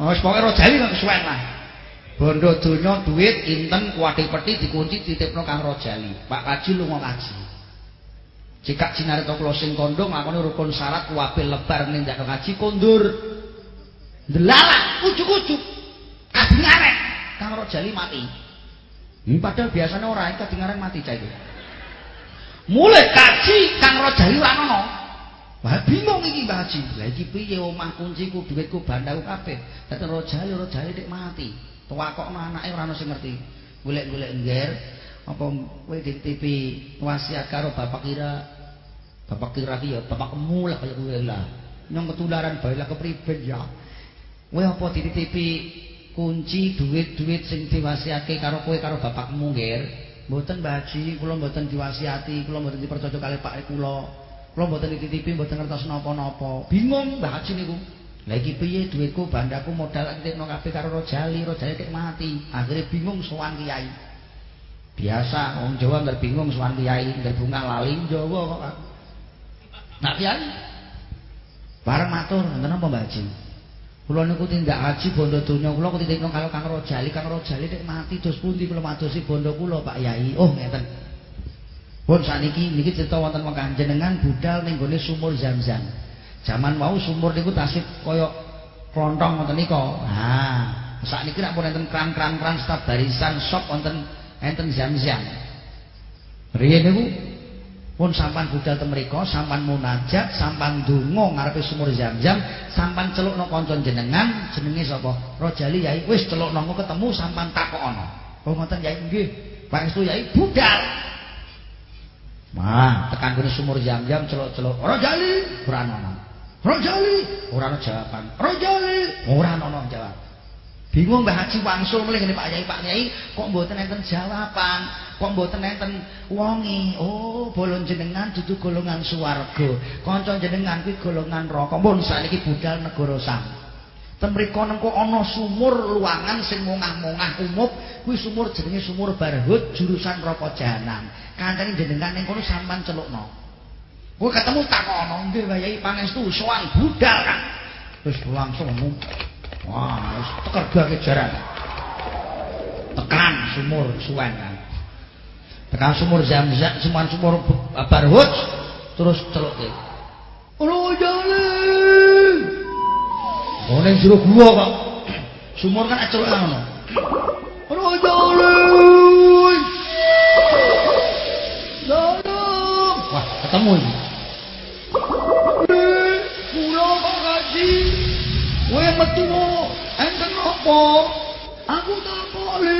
Wis pokoke rojali kok suwen lah. Bondo donya duit inten kuwati-peti dikunci titipno Kang Rojali. Pak Kaji lunga kaji. Jika jinarita kula sing kandha ngakoni rukun syarat kuwabe lebar nindak kaji kondur. Delalah ujug-ujug. Kadingaren Kang Rojali mati. Hmm, padahal biasanya ora kadingaren mati cah itu. Mulai kaji Kang Rojali ora ono. Wah bingung iki Mbah Haji. Lah iki piye omah kunciku, dhuwitku bandaku kabeh. Dadi rojali rojali dik mati. Tuwakokno anake ora ono sing ngerti. Golek-golek ngger apa kowe di TV wasiat karo bapak kira. Bapak kira ki ya bapakmu lah kaya kowe lah. Nyong ketularan bae lah kepriben ya. Kowe apa di TV kunci duit-duit sing diwasiake karo kowe karo bapakmu ngger. Mboten Mbah Haji, kula mboten diwasiati, kula mboten dipercaya kali Pak kula. Kula mboten dititipi mboten ngertos napa-napa. Bingung Mbah Haji niku. Lah iki piye dhuwitku bandaku modal titipno kabeh karo Rojali, Rojali tek mati. Akhire bingung sowan kiai. Biasa wong Jawa ngar bingung sowan kiai, ngar bunga lali Jawa kok. Nak kiai. Bareng matur, ngoten napa Mbah Haji? Kula niku tindak haji bondo donya kula kok karo Kang Rojali, Kang Rojali tek mati dos pundi kula madosi bondo kula Pak Yai. Oh ngeten. Pun saniki niki cerita wonten Mekah jenengan budal ning gone sumur Zam-Zam. Zaman mau sumur niku tasik kaya klontong ngoten nika. Nah, sakniki nek pun enten kran-kran-kran staf barisan sop wonten enten Zam-Zam. Riyen niku pun sampan budal te mriku, sampan munajat, sampan donga ngarepe sumur Zam-Zam, sampan celukno kanca jenengan, jenenge sapa? Rojali Yai. Wis celukno ketemu sampan takokno. Oh ngoten Yai nggih. Pak Estu Yai budal. Mah, tekan kene sumur jam-jam celuk-celuk. Ora jali, ora ana. Ora jali, ora ana jawaban. Ora jali, ora ana jawab. Bingung Mbah Haji wangsul mulih ngene Pak Yai Pak Yai kok mboten enten jawaban, kok mboten enten wonge. Oh, bolon jenengan dudu golongan swarga. Kanca jenengan kuwi golongan neraka. Mun sakniki budal negara Sam. Ten mriku nengko ana sumur luangan sing mongah-mongah umum, kuwi sumur jenenge sumur Barhut jurusan neraka jahanam. Kancane jenengan ning kono sampean celukno. Kowe ketemu takono, nggih Mbah Yai pangestu sowan budal kan. Terus langsung Wah, wis tekergake jaran. Tekan sumur suwen kan. Tekan sumur Zamzam, sumur sumur Barhut terus celuke. Ora jale. Oh jero gua kok. Sumur kan acelukan ngono. Ora jale. Ketemu iki. Kula kok gaji. Kowe metu enten apa? Aku takoni.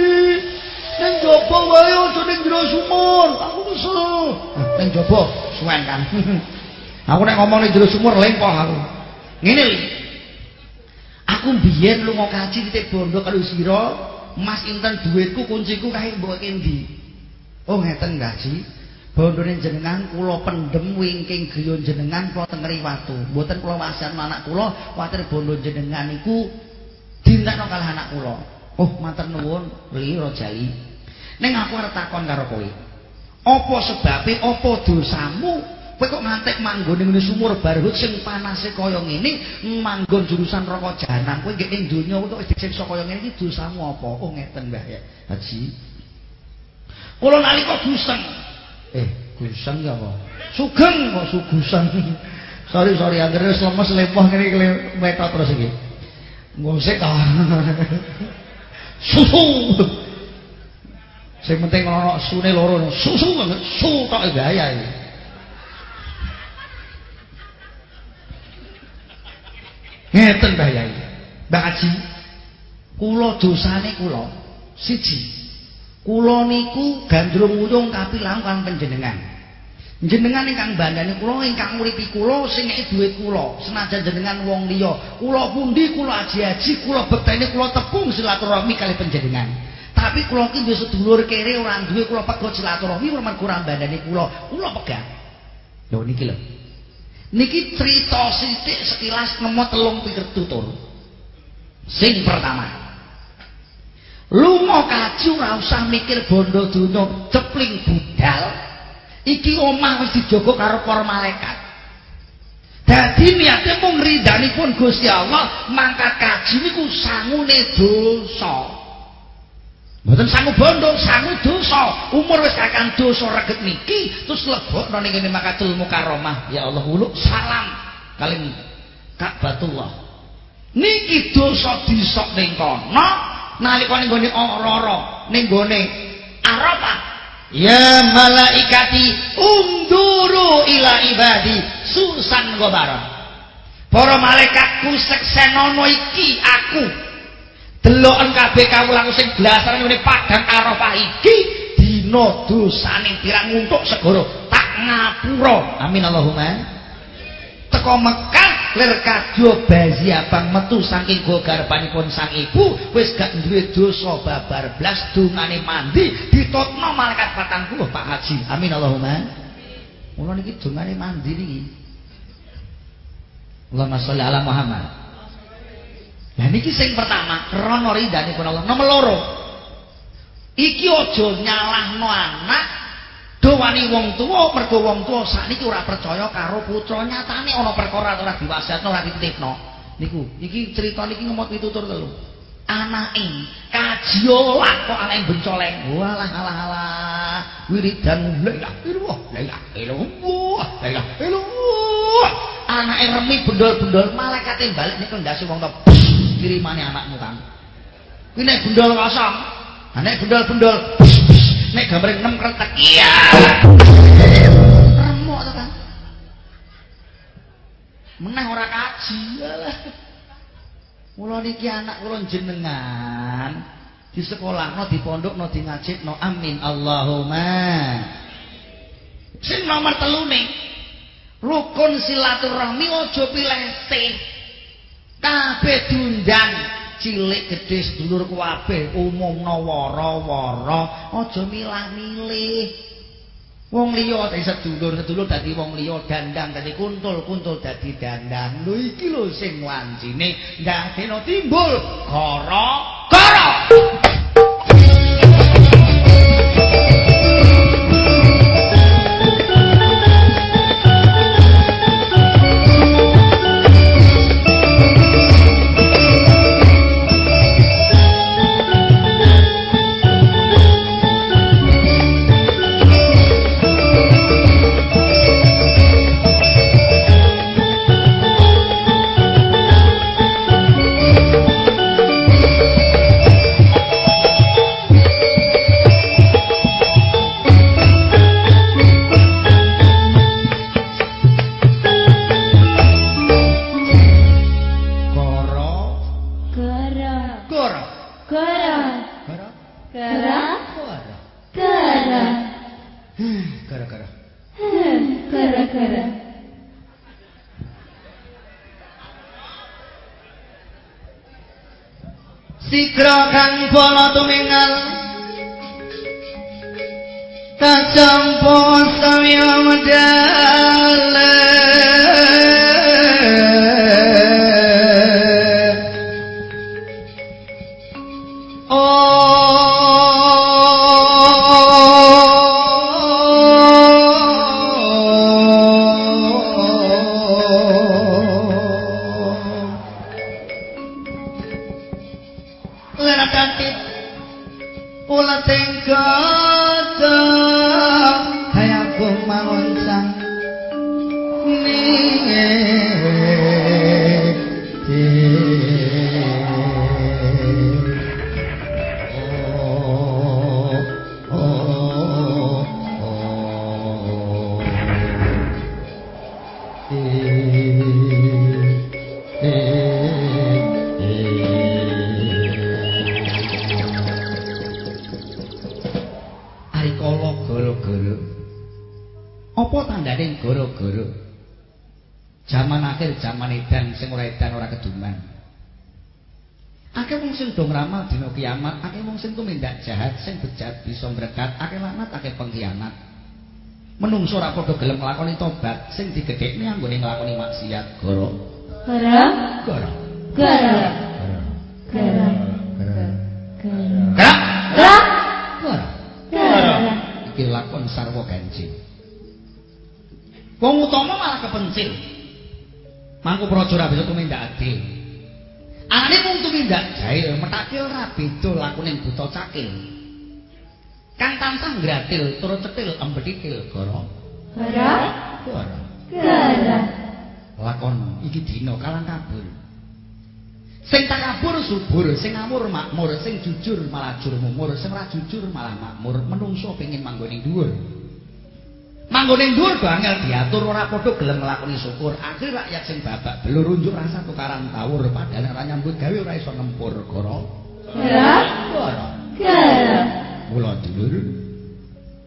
Ning jaba wae aja ning jero sumur. Aku kesel. Ning jaba suwen kan. aku nek ngomong ning jero sumur lempoh aku. Ngene lho. Aku biyen lunga kaji titik bondo karo sira, Mas Inten duitku kunciku kae mbok endi? Oh ngeten gaji. Bondone jenengan kula pendem wingking griya jenengan kula teng watu. Mboten kula wasiat anak kula, kuwatir bondo jenengan iku dintekno kalah anak kula. Oh, matur nuwun, Li Rojali. Ning aku arep takon karo kowe. Apa sebabe apa dosamu? Kowe kok ngantek manggon ning sumur barhut sing panase kaya ngene, manggon jurusan neraka jahanam. Kowe nggih ning donya kok disiksa kaya ngene iki dosamu apa? Oh, ngeten, Mbah ya. Haji. Kula nalika guseng, Eh, gusang ya apa? Sugeng kok sugusang. sorry sorry wis lemes lepoh iki metot terus iki. Ngosek ah. Susu. Sing penting ana sune loro. Susu su tok gaya iki. Ngeten Mbah Yai. Mbah Haji. Kula dosane kula siji Kula niku gandrung uyung kapilang kan panjenengan. Jenengan ingkang bandani kula ingkang nguripi kula sing dhuwit kula, senajan jenengan wong liya. Kula pundi kula aji-aji, kula bekteni kula tepung silaturahmi kali panjenengan. Tapi kula ki duwe sedulur kere ora duwe kula pegot silaturahmi mergo ora bandani kula. Kula pegat. Lho niki lho. Niki cerita sithik sekilas nemu telung pikir tutur. Sing pertama, lunga kaji ora usah mikir bondo donya cepling budal iki omah wis dijogo karo para malaikat dadi niate mung ridhanipun Gusti Allah mangkat kaji niku sangune dosa Mboten sangu bondo, sangu dosa. Umur wis kakang dosa reget niki, terus lebokno ning ngene makatul mukarramah. Ya Allah, uluk salam kaling Ka'batullah. Niki dosa disok ning kono, nalika ning gone Rara ning gone Arafah. Ya malaikati unduru ila ibadi susan gobara para malaikatku seksenono iki aku. Deloken kabeh kawulaku sing blasane ngene padang Arafah iki dina dosane pirang untuk segara tak ngapura. Amin Allahumma teko Mekah lir kadya bayi abang metu saking go garpanipun sang ibu wis gak duwe dosa babar blas dungane mandi ditutno malaikat 40 Pak Haji. Amin Allahumma. Kula niki dungane mandi niki. Allahumma sholli ala Muhammad. Lah niki sing pertama krana ridhanipun Allah. Nomor loro iki aja nyalahno anak Dowani wong tuwa mergo wong tuwa sakniki ora percaya karo putra nyatane ana perkara ora diwasiatno ora dititipno. Niku, iki crita niki ngemot pitutur telu. Anake kaji olah kok anake bencoleng. Walah alah alah. Wiridan la ilaha illallah, la ilaha illallah. Anake remi bendol-bendol malaikate balik niku ndase wong tok. Kirimane anakmu kan. Kuwi nek bendol kosong. Nek bendol-bendol nek gambar 6 kretek iya. Remuk to kan meneh ora kaji alah. Kula niki anak kula jenengan di sekolahno di pondokno di ngajibno amin. Allahumma. Sing nomor telune rukun silaturahmi aja pilih. Kabeh diundang cilik gedhe sedulur kabeh umumna wara-wara aja milah-milih. Wong liya dadi sedulur, sedulur dadi wong liya, dandang dadi kuntul, kuntul dadi dandang. Lho iki lho sing wancine ndadekno timbul gara-gara. Grokan kula tumengal Tak campur sawiya medalai sing do ngramal dina kiamat, akeh wong sing tumindak jahat, sing bejat bisa mbrekat, akeh laknat, akeh pengkhianat. Menungso ora padha gelem nglakoni tobat, sing digedhekne anggone nglakoni maksiat. Gara. Gara. Gara. Gara. Gara. Gara. Gara. Gara. Gara. Gara. Gara. Gara. Iki lakon sarwa ganjing. Wong utama malah kepencil. Mangku praja ora bisa tumindak adil. Anane mung tumindak jail, metakil ora beda lakune buta cakil. Kang tansah gratil, tur cetil embedikil gara. Gara. Gara. Gara. Lakon iki dina kalang kabur. Sing takabur subur, sing ngawur makmur, sing jujur malah jur mumur, sing ora jujur malah makmur. Menungso pengin manggon ing dhuwur. Manggon ing dhuwur do angel diatur ora padha gelem nglakoni syukur. Akhir rakyat sing babak belur unjuk rasa tukaran tawur, padahal ora nyambut gawe ora iso nempur gara. Gara. Gara. Mula dulur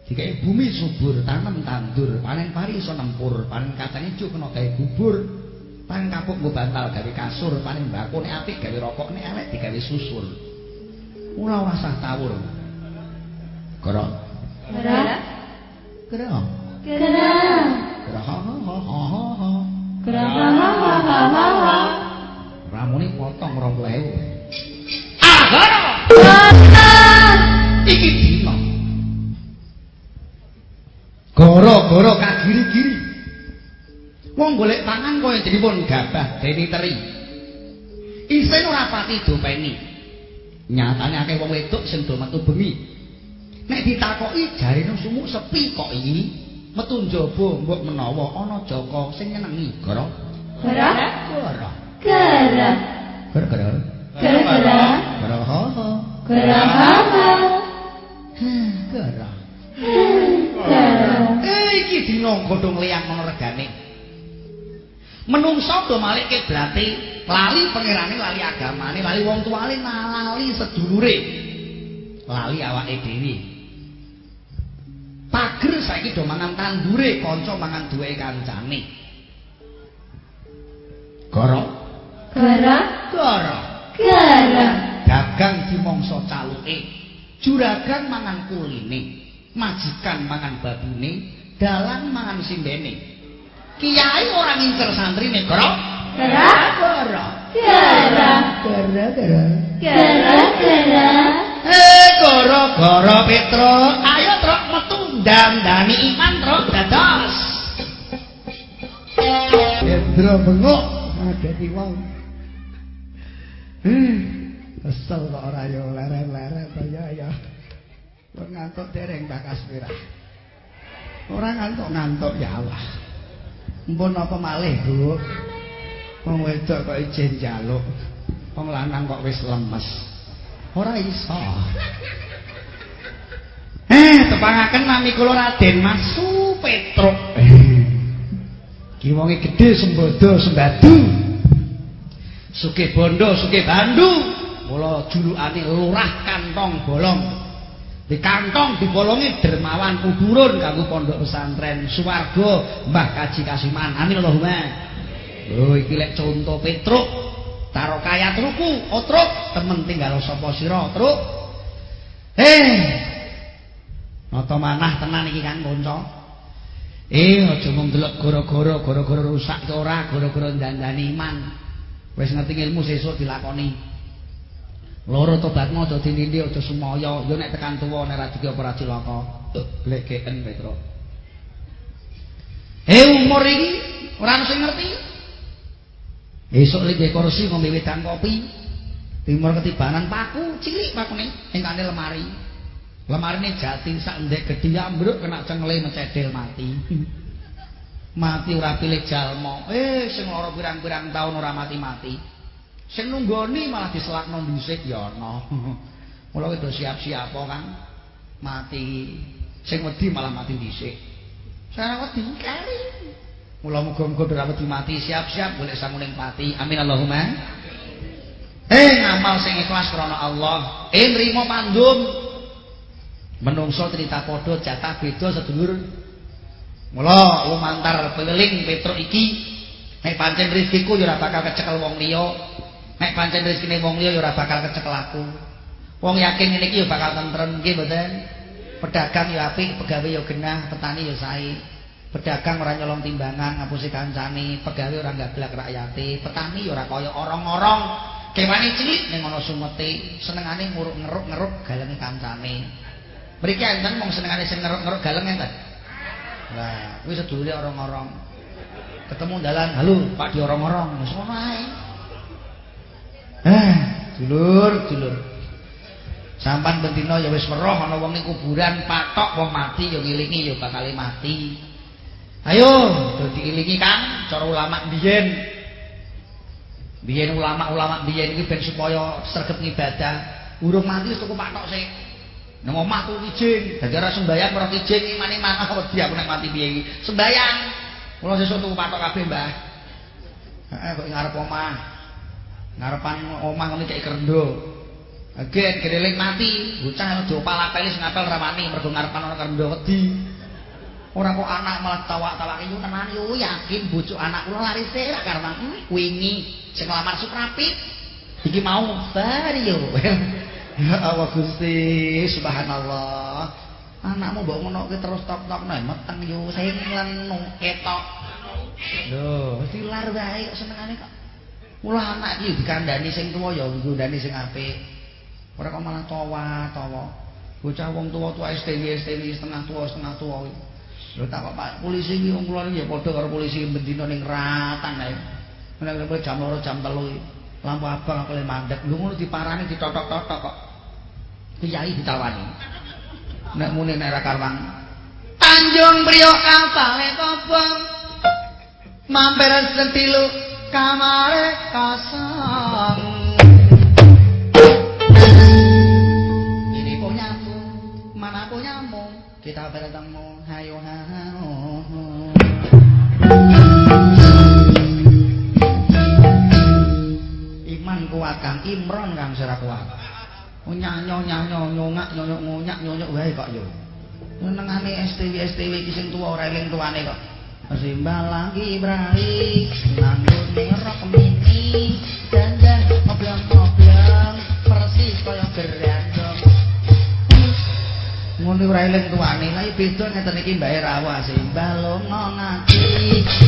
dikai bumi subur, tanam tandur, panen pari iso nempur, panen kacang ijo kena gawe bubur. Panen kapuk nggo bantal gawe kasur, panen mbako nek apik gawe rokok, nek elek digawe susur. Mula ora sah tawur. Gara. Gara. Gara. Ramune potong 20.000. Agara. Iki dino. Goro-goro kagiri-giri. Wong golek pangan koyo dipun gabah dene teri. Isin ora pati dopeni. Nyatane akeh wong wedok sing do metu bengi. Nek ditakoki jarene sumuk sepi kok iki. Metu njaba mbok menawa ana Joko sing nyenengi. Gara. Gara. Gara. Gara. Gara-gara. Gara. Gara ha ha. Gara. Ha ha. Gara. Gara. Eh iki dina godhong liyang ana regane. Menungso do malih kiblate, lali pangerane, lali agamane, lali wong tuane, lali sedulure. Lali awake dhewe. Pager saiki do mangan tandure, kanca mangan duwe kancane. Goro? Gara. Goro. Gara. Dagang dimongso caluke. Juragan mangan kuline. Majikan mangan babune, dalang mangan simbene. Kiai ora ngincer santrine, Goro? Gara. Goro. Gara. Gara, gara. Gara. Gara. Eh, gara-gara Petro, ayo truk metu dandani iman truk dados. Hendra bengok ngadeti wong. Hmm, kesel kok ora yo leren-leren to ya ya. Wong ngantuk dereng bakas pira. Ora ngantuk-ngantuk ya Allah. Mpun apa malih, Bu? Wong wedok kok izin njaluk. Wong lanang kok wis lemes. Ora iso. Eh, tepangaken nami kula Raden Masu Petruk. Ki wonge gedhe sembodo sembadu. Sugih Bondo, sugih Bandu. Mula julukane Lurah Kantong Bolong. Di kantong dibolongi dermawan kuburun kanggo pondok pesantren Suwarga Mbah Kaji Kasiman. Amin Allahumma. Lho iki lek conto Petruk. Taro kaya truku, otruk, temen tinggal sapa sira, truk. Eh. Nata manah tenan iki Kang kanca. Eh aja mung delok gara-gara gara-gara rusak ki ora gara-gara dandani iman. Wis ngerti ilmu sesuk dilakoni. Loro tobatmu aja dinindi aja sumaya, yo nek tekan tuwa nek ra diki apa ra cilaka. Glegeken Petruk. Eh umur iki ora sing ngerti. Esuk lek kursi ngombe wedang kopi. Timur ketibanan paku cilik pakune ingkane lemari. Lemarine jati sak ndek gedhi ambruk kena cengle mencedel mati. mati ora pilih jalma. Eh sing lara pirang-pirang taun ora mati-mati. Sing nunggoni malah diselakno dhisik ya ana. Mula kudu siap-siap kan. Mati. Sing wedi malah mati dhisik. Saya wedi kali. Mula muga-muga ora wedi mati siap-siap golek sanguning pati. Amin Allahumma. Eh ngamal sing ikhlas krana Allah. Eh nrimo pandum. Menungso cerita padha jatah beda sedulur. Mula lumantar peliling Petruk iki nek pancen rezekiku ya ora bakal kecekel wong liya. Nek pancen rezekine wong liya ya ora bakal kecekel aku. Wong yakin ngene iki ya bakal tentrem nggih mboten. Pedagang ya apik, pegawe ya genah, petani ya sae. Pedagang ora nyolong timbangan, ngapusi kancane, pegawe ora gablak rakyate, petani ya ora kaya orong-orong. Kewane cilik ning ana sumete, senengane nguruk ngeruk-ngeruk galenge kancane. Mriki enten mung senengane sing ngeruk-ngeruk galeng enten. Lah, kuwi sedulure orang-orang. Ketemu dalan, "Halo, Pak di orang-orang." Ngono ae. Eh, dulur, dulur. Sampan bendina ya wis weruh ana wong ning kuburan patok wong mati ya ngilingi ya bakal mati. Ayo, do diilingi Kang, cara ulama biyen. Biyen ulama-ulama biyen iki ben supaya sregep ngibadah, urung mati wis tuku patok sik. Nang omah tuku kijing, dadi ora sembayang ora kijing imane manah wedi aku nek mati piye iki. Sembayang. Kula sesuk tuku patok kabeh, Mbah. Heeh, kok ngarep omah. Ngarepan omah ngene cek kerendo. Agen kedeling mati, bocah diopal apeli sing apel ramani mergo ngarepan ana kerendo wedi. Ora kok anak malah tawak-tawake yo tenan yo yakin bojo anak kula larise ra karwan hmm, wingi sing lamar Suprapit. Iki mau bar yo. Ya Allah Gusti, subhanallah. Anakmu mbok ngono ki terus tok-tok nek meteng yo sing lenu ketok. Lho, dilar wae kok senengane kok. Mula anak iki dikandani sing tuwa ya ngundani sing apik. Ora kok malah tawa-tawa. Bocah wong tuwa-tuwa STW STW setengah tuwa setengah tuwa. Lho tak kok Pak polisi iki wong kula ya padha karo polisi bendina ning ratan ae. Nek jam 2 jam 3 lampu abang aku le mandek. Lho ngono diparani ditotok-totok kok. Kiai ditawani. Nek muni nek ra karwang. Tanjung Priok kapale kobong. Mampir sentilu kamare kosong. Ini punyaku, mana punyamu? Kita bertemu, Kang Imron Kang sira kuat. Nyanyo nyanyo nyongak nyonyok ngonyak nyonyok wae kok yo. Nengane STW STW iki sing tuwa ora eling tuane kok. Simbal lagi brai nganggo ngerok mini dandan ngoblong-ngoblong persis kaya gerandong. Ngono ora eling tuane, lha beda ngeten iki Mbak Rawa simbal lunga ngati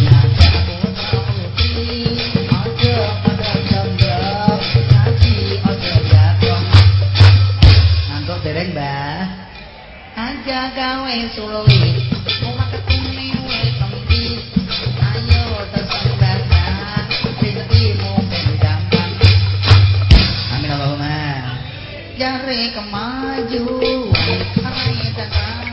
ngajak putra putri aja pada dereng Mbah. Aja gawe sulit Omah ketune wis tempi. Ayo tersembahan Rezekimu ben gampang. Amin Allahumma. Jare kemajuan Rai dan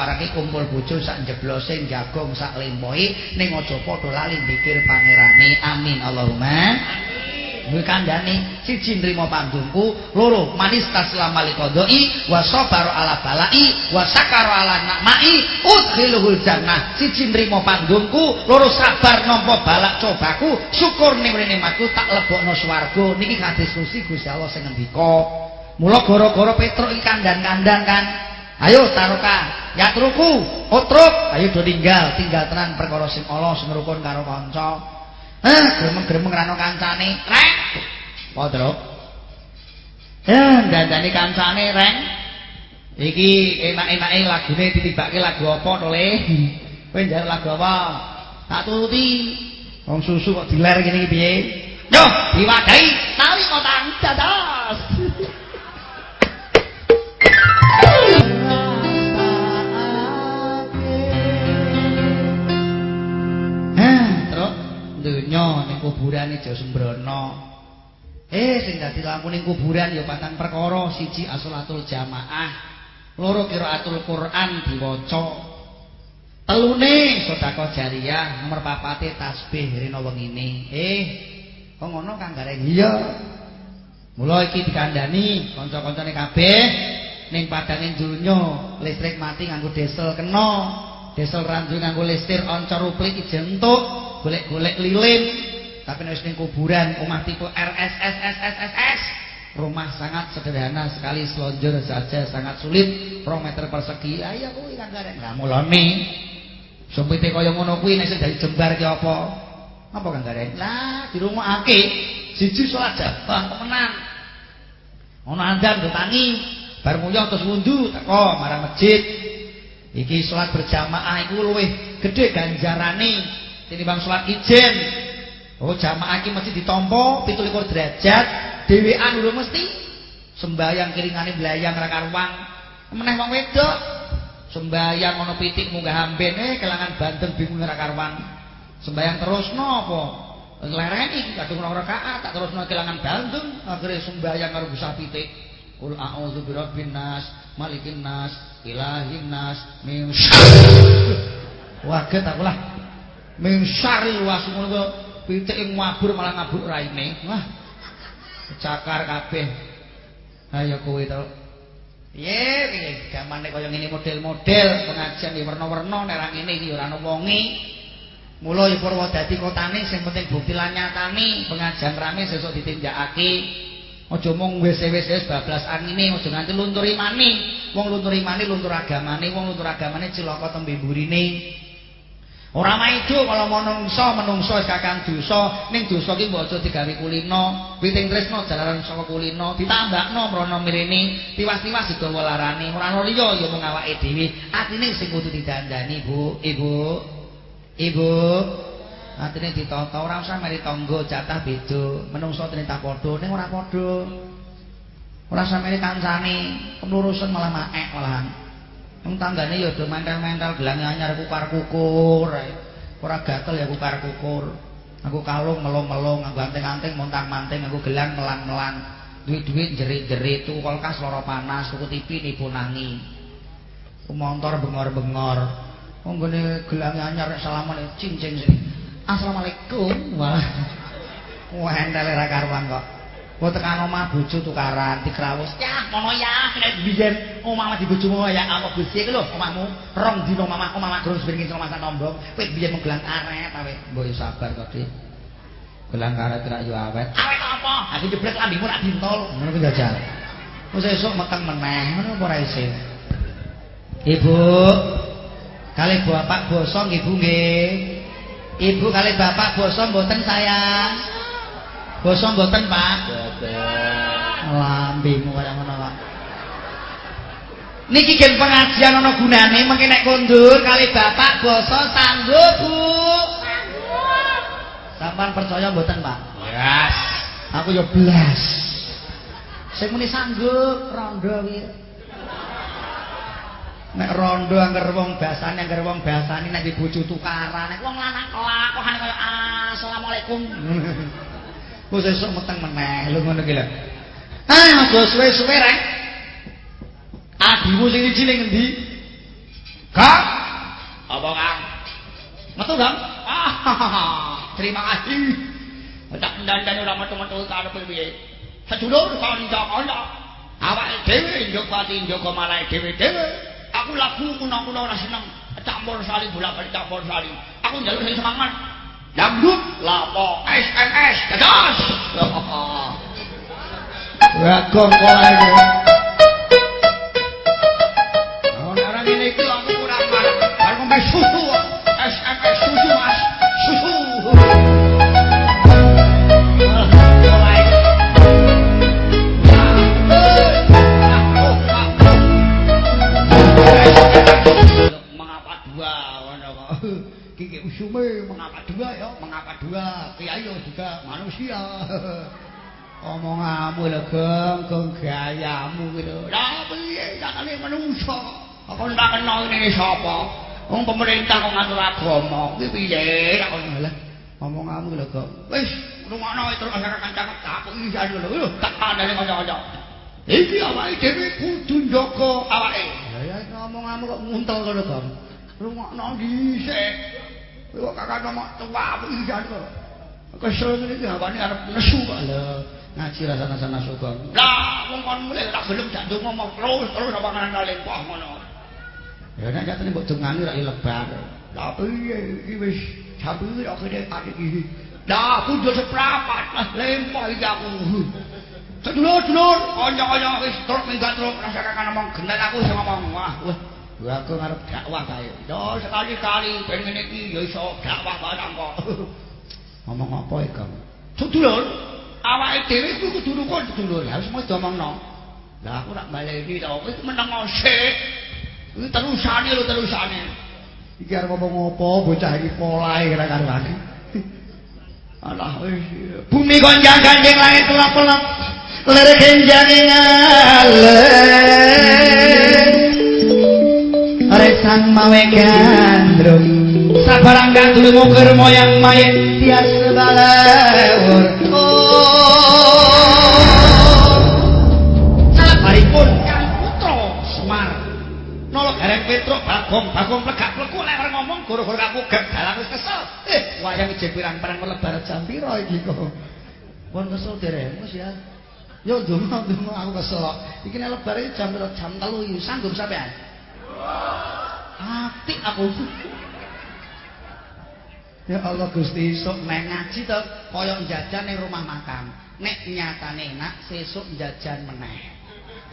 warake kumpul bojo sak jeblose jagong sak lempoe ning aja padha lali mikir pangerane amin Allahumma Kuwi kandhane siji nrimo panggungku, loro manis taslam malikodoi, wa sabar ala balai, wa sakara ala nakmai, udkhiluhul jannah. Siji nrimo panggungku, loro sabar nampa balak cobaku, syukur ning nikmatku tak lebokno swarga. Niki kadiskusi Gusti Allah sing ngendika. Mula gara-gara Petruk iki kandhan-kandhan kan. Ayo taroka, yatruku, utruk, ayo do tinggal, tinggal tenan perkara sing Allah sing rukun karo kanca. Eh, gremeng-gremeng rano kancane, reng. Apa, Truk? Eh, dandani kancane, reng. Iki enak-enake lagune ditibake lagu apa to, Le? Kowe njaluk lagu apa? Tak turuti. Wong susu kok diler iki piye? Yo, diwadahi tali motang dados. Donya ning kuburan aja sembrono. Eh, sing dadi lampu ning kuburan ya patang perkara, siji asolatul jamaah, loro qiraatul Quran diwaca. Telune sedekah jariah, nomor papate tasbih rena wengine. Eh, kok ngono Kang Gareng? Iya. Mula iki dikandani kanca-kancane kabeh ning padange donya listrik mati nganggo diesel kena. Diesel randu nganggo listrik oncor uplik jentuk, golek-golek lilin. Tapi nek ning kuburan omah tipe RSSSSSS rumah sangat sederhana sekali selonjor saja sangat sulit. 2 meter persegi ayo kuwi kan gareng lah mulane sumpite kaya ngono kuwi nek sing dadi jembar ki apa? Apa kan gareng lah dirungokake siji salat jabah temenan ono andan tangi bar nguyah terus wundu teko marang masjid iki salat berjamaah iku luwih gedhe ganjarane tinimbang salat ijen Oh jamaah iki mesti ditampa 17 derajat, dhewean lho mesti. Sembayang kiringane blayang ra karuan. Meneh wong wedok. Sembayang ana pitik munggah amben eh kelangan banten bingung ra karuan. Sembayang terusno apa? Nglereni kadung ora rakaat tak terusno kelangan banten akhire sembayang karo busah pitik. Qul a'udzu birabbin nas, malikin nas, ilahin nas, min Waget aku lah. Min syarril wasmul pitik yang mabur malah ngabur raine. Wah. Cakar kabeh. Ayo kowe to. Piye piye? Gamane kaya ngene model-model pengajian di warna-warna nek ra ngene iki ora ana wonge. Mula ya Purwodadi kotane sing penting bukti lan nyatane. Pengajian rame sesuk ditindakake aja mung wis-wis bablas angine aja nganti luntur imane wong luntur imane luntur agamane wong luntur agamane cilaka tembe mburine. Ora maido kalau menungso menungso wis kakang dosa, ning dosa ki mbok aja digawe kulino, witing tresno jalaran saka kulino, ditambakno mrono mirene, tiwas-tiwas digawa larane, ora ana liya ya mung awake dhewe. Atine sing kudu didandani, Bu, Ibu. Ibu. Atine ditata, ora usah mari tangga jatah beda, menungso ternyata padha, ning ora padha. Ora sampe kancane, penurusan malah maek malahan. Wong tanggane ya do mental-mental gelang anyar kukar kukur. Ora gatel ya kukar kukur. Aku kalung melong-melong, aku anting-anting montang-manting, aku gelang melang-melang. Duit-duit jerit-jerit, tuku kulkas lara panas, tuku TV nipu nangi. Ku motor bengor-bengor. Wong gelang anyar salaman cincin sini. Assalamualaikum. Wah. Wah entele ra karuan kok. Kok tekan omah bojo tukaran dikrawus. Ya, ngono ya. Nek biyen omah di bojomu ya apa Gusti iki lho, omahmu rong dina omah omah grung sepiring sing masak nombong. Kowe biyen menggelang karet awe. Mbok yo sabar kok, Dik. Gelang karet rak yo awet. Awet apa? Aku jebret lambimu rak dintol. Ngono ku jajal. Wis esuk meteng meneh, ngono apa ora isin. Ibu, kali bapak bosong ibu nggih. Ibu kali bapak bosong mboten sayang. Basa mboten, Pak? Mboten. Lambimu kaya ngono, Pak. Niki gen pengajian ana gunane mengke nek kondur kali bapak basa sanggup, Bu. Sanggup. Sampeyan percaya mboten, Pak? Yes. Aku ya blas. Sing muni sanggup rondo kuwi. Nek rondo angger wong basane angger wong basane nek dibojo tukaran nek wong lanang kelakuane kaya assalamualaikum. Wis esuk meteng meneh lho ngono ki lho. Ah, aja suwe-suwe rek. Adimu sing iki ning endi? Kang. Apa, Kang? Metu, Kang? Ah, terima kasih. Tak ndandan ora metu-metu karepe piye. Sedulur kanca kanca. Awake dhewe njogati njogo malahe dhewe-dhewe. Aku lagu kuna-kuna ora seneng. Campur sali bolak-balik campur sali. Aku njaluk sing semangat. Dangdut lapo SMS. Wagong kowe iki. Usume mengapa dua ya? Mengapa dua? Kiai juga manusia. Omonganmu lho, Gong, Gong gayamu gitu. Lah piye sakane manungsa? Apa ndak kena ini sapa? Wong pemerintah kok ngatur agama. Kuwi piye? Tak ngono lah. Omonganmu lho, Gong. Wis, rungokno terus kanca cakep tak isan lho. Lho, tak kandhane kanca-kanca. Iki awake dhewe kudu njaga awake. Lah ya ngomonganmu kok nguntel ngono, Gong. Rungokno dhisik. Kok kakak nomor tua pisan kok. Kesel ngene iki awane arep nesu. Ngaji rasa-rasa nesu kok. Lah kon mulai ora gelem jak ngomong terus terus apa kan lempah ngono. Ya nek jatene mbok dongani ra lebar. Lah piye iki wis jambu kok kene pagi iki. Lah kudu seprapat lah lempah iki aku. Sedulur, sedulur, kanca-kanca wis truk minggat truk rasa kakak ngomong genten aku sing ngomong. Wah, wah. Aku ngarep dakwah kae. Yo sekali-kali ben ngene iki ya iso dakwah barang kok. Ngomong apa iki, Kang? Sedulur, awake dhewe kuwi kudu rukun sedulur. Harus mau diomongno. Lah aku nak baleni to, kowe iku meneng sik. Kuwi terusane lho terusane. Iki arep ngomong apa bocah iki polahe kira karo aku. Alah bumi gonjang gandeng langit kelap-kelap. Lere kenjang ngalih. Resan mawe gandrung Sabarang gandrung ukur moyang mayat Tias balawur Oh. Sabaripun Kang Putro Semar. Nolok gareng Petro Bagong. Bagong plegak pleku Lewer ngomong Guru-guru kaku gak dalam wis kesel. Eh wayang jepiran perang melebar jampiro iki kok? Pun kesel diremus ya. Yo dungo dungo aku kesel. Iki nek lebar iki jam jam 3 sanggup sampean Ati aku. Ya Allah Gusti, sok nek ngaji to kaya jajan ning rumah makan. Nek nyatane enak, sesuk jajan meneh.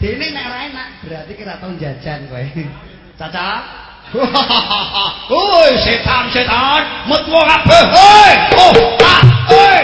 Dene nek ora enak, berarti kira tau jajan kowe. Caca. Woi, setan-setan, metu kabeh. Hei! Oh, ah, hei!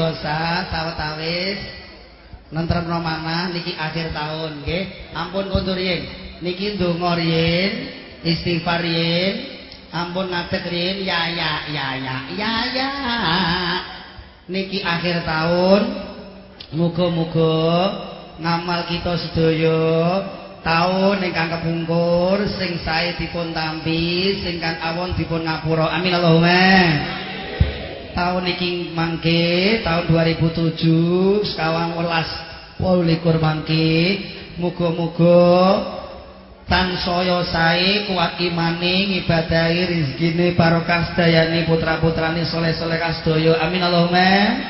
Istighosah sawetawis nentremno manah niki akhir tahun nggih. Ampun kondur yen. Niki donga riyin, istighfar yen. Ampun ngadeg riyin ya ya ya ya ya ya. Niki akhir tahun muga-muga ngamal kita sedaya tahun ingkang kepungkur sing sae dipun tampi sing kang awon dipun ngapura amin Allahumma tahun iki mangke tahun 2007 sekawang welas likur mangke. Muga-muga tansaya sae kuat imane ngibadahi rezekine barokah sedayane putra-putrane soleh-soleh kasdaya amin Allahumma.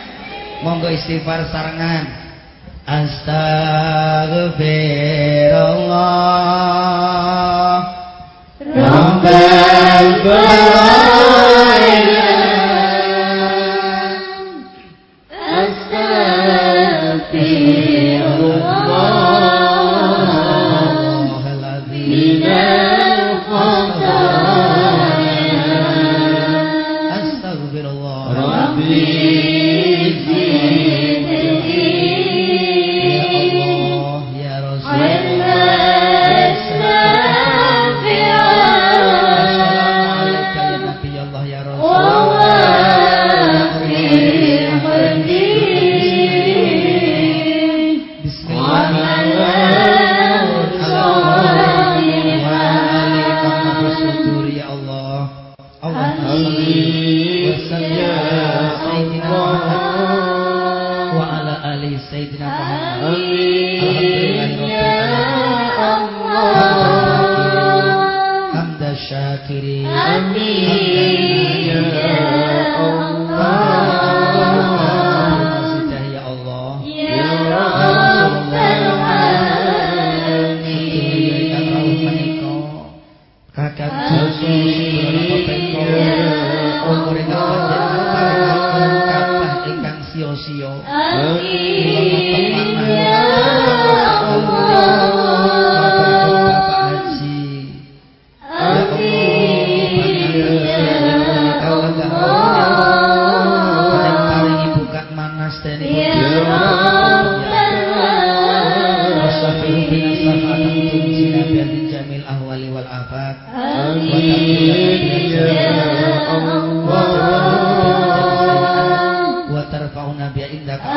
Monggo istighfar sarengan. Astagfirullah Rabbal Astagfirullah Amin ya Allah. Wa tarfa'una bi'indaka.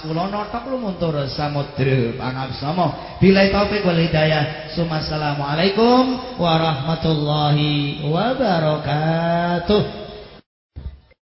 kula notok lumuntur samudra pangapsama bila taufik wal hidayah sumasalamualaikum warahmatullahi wabarakatuh.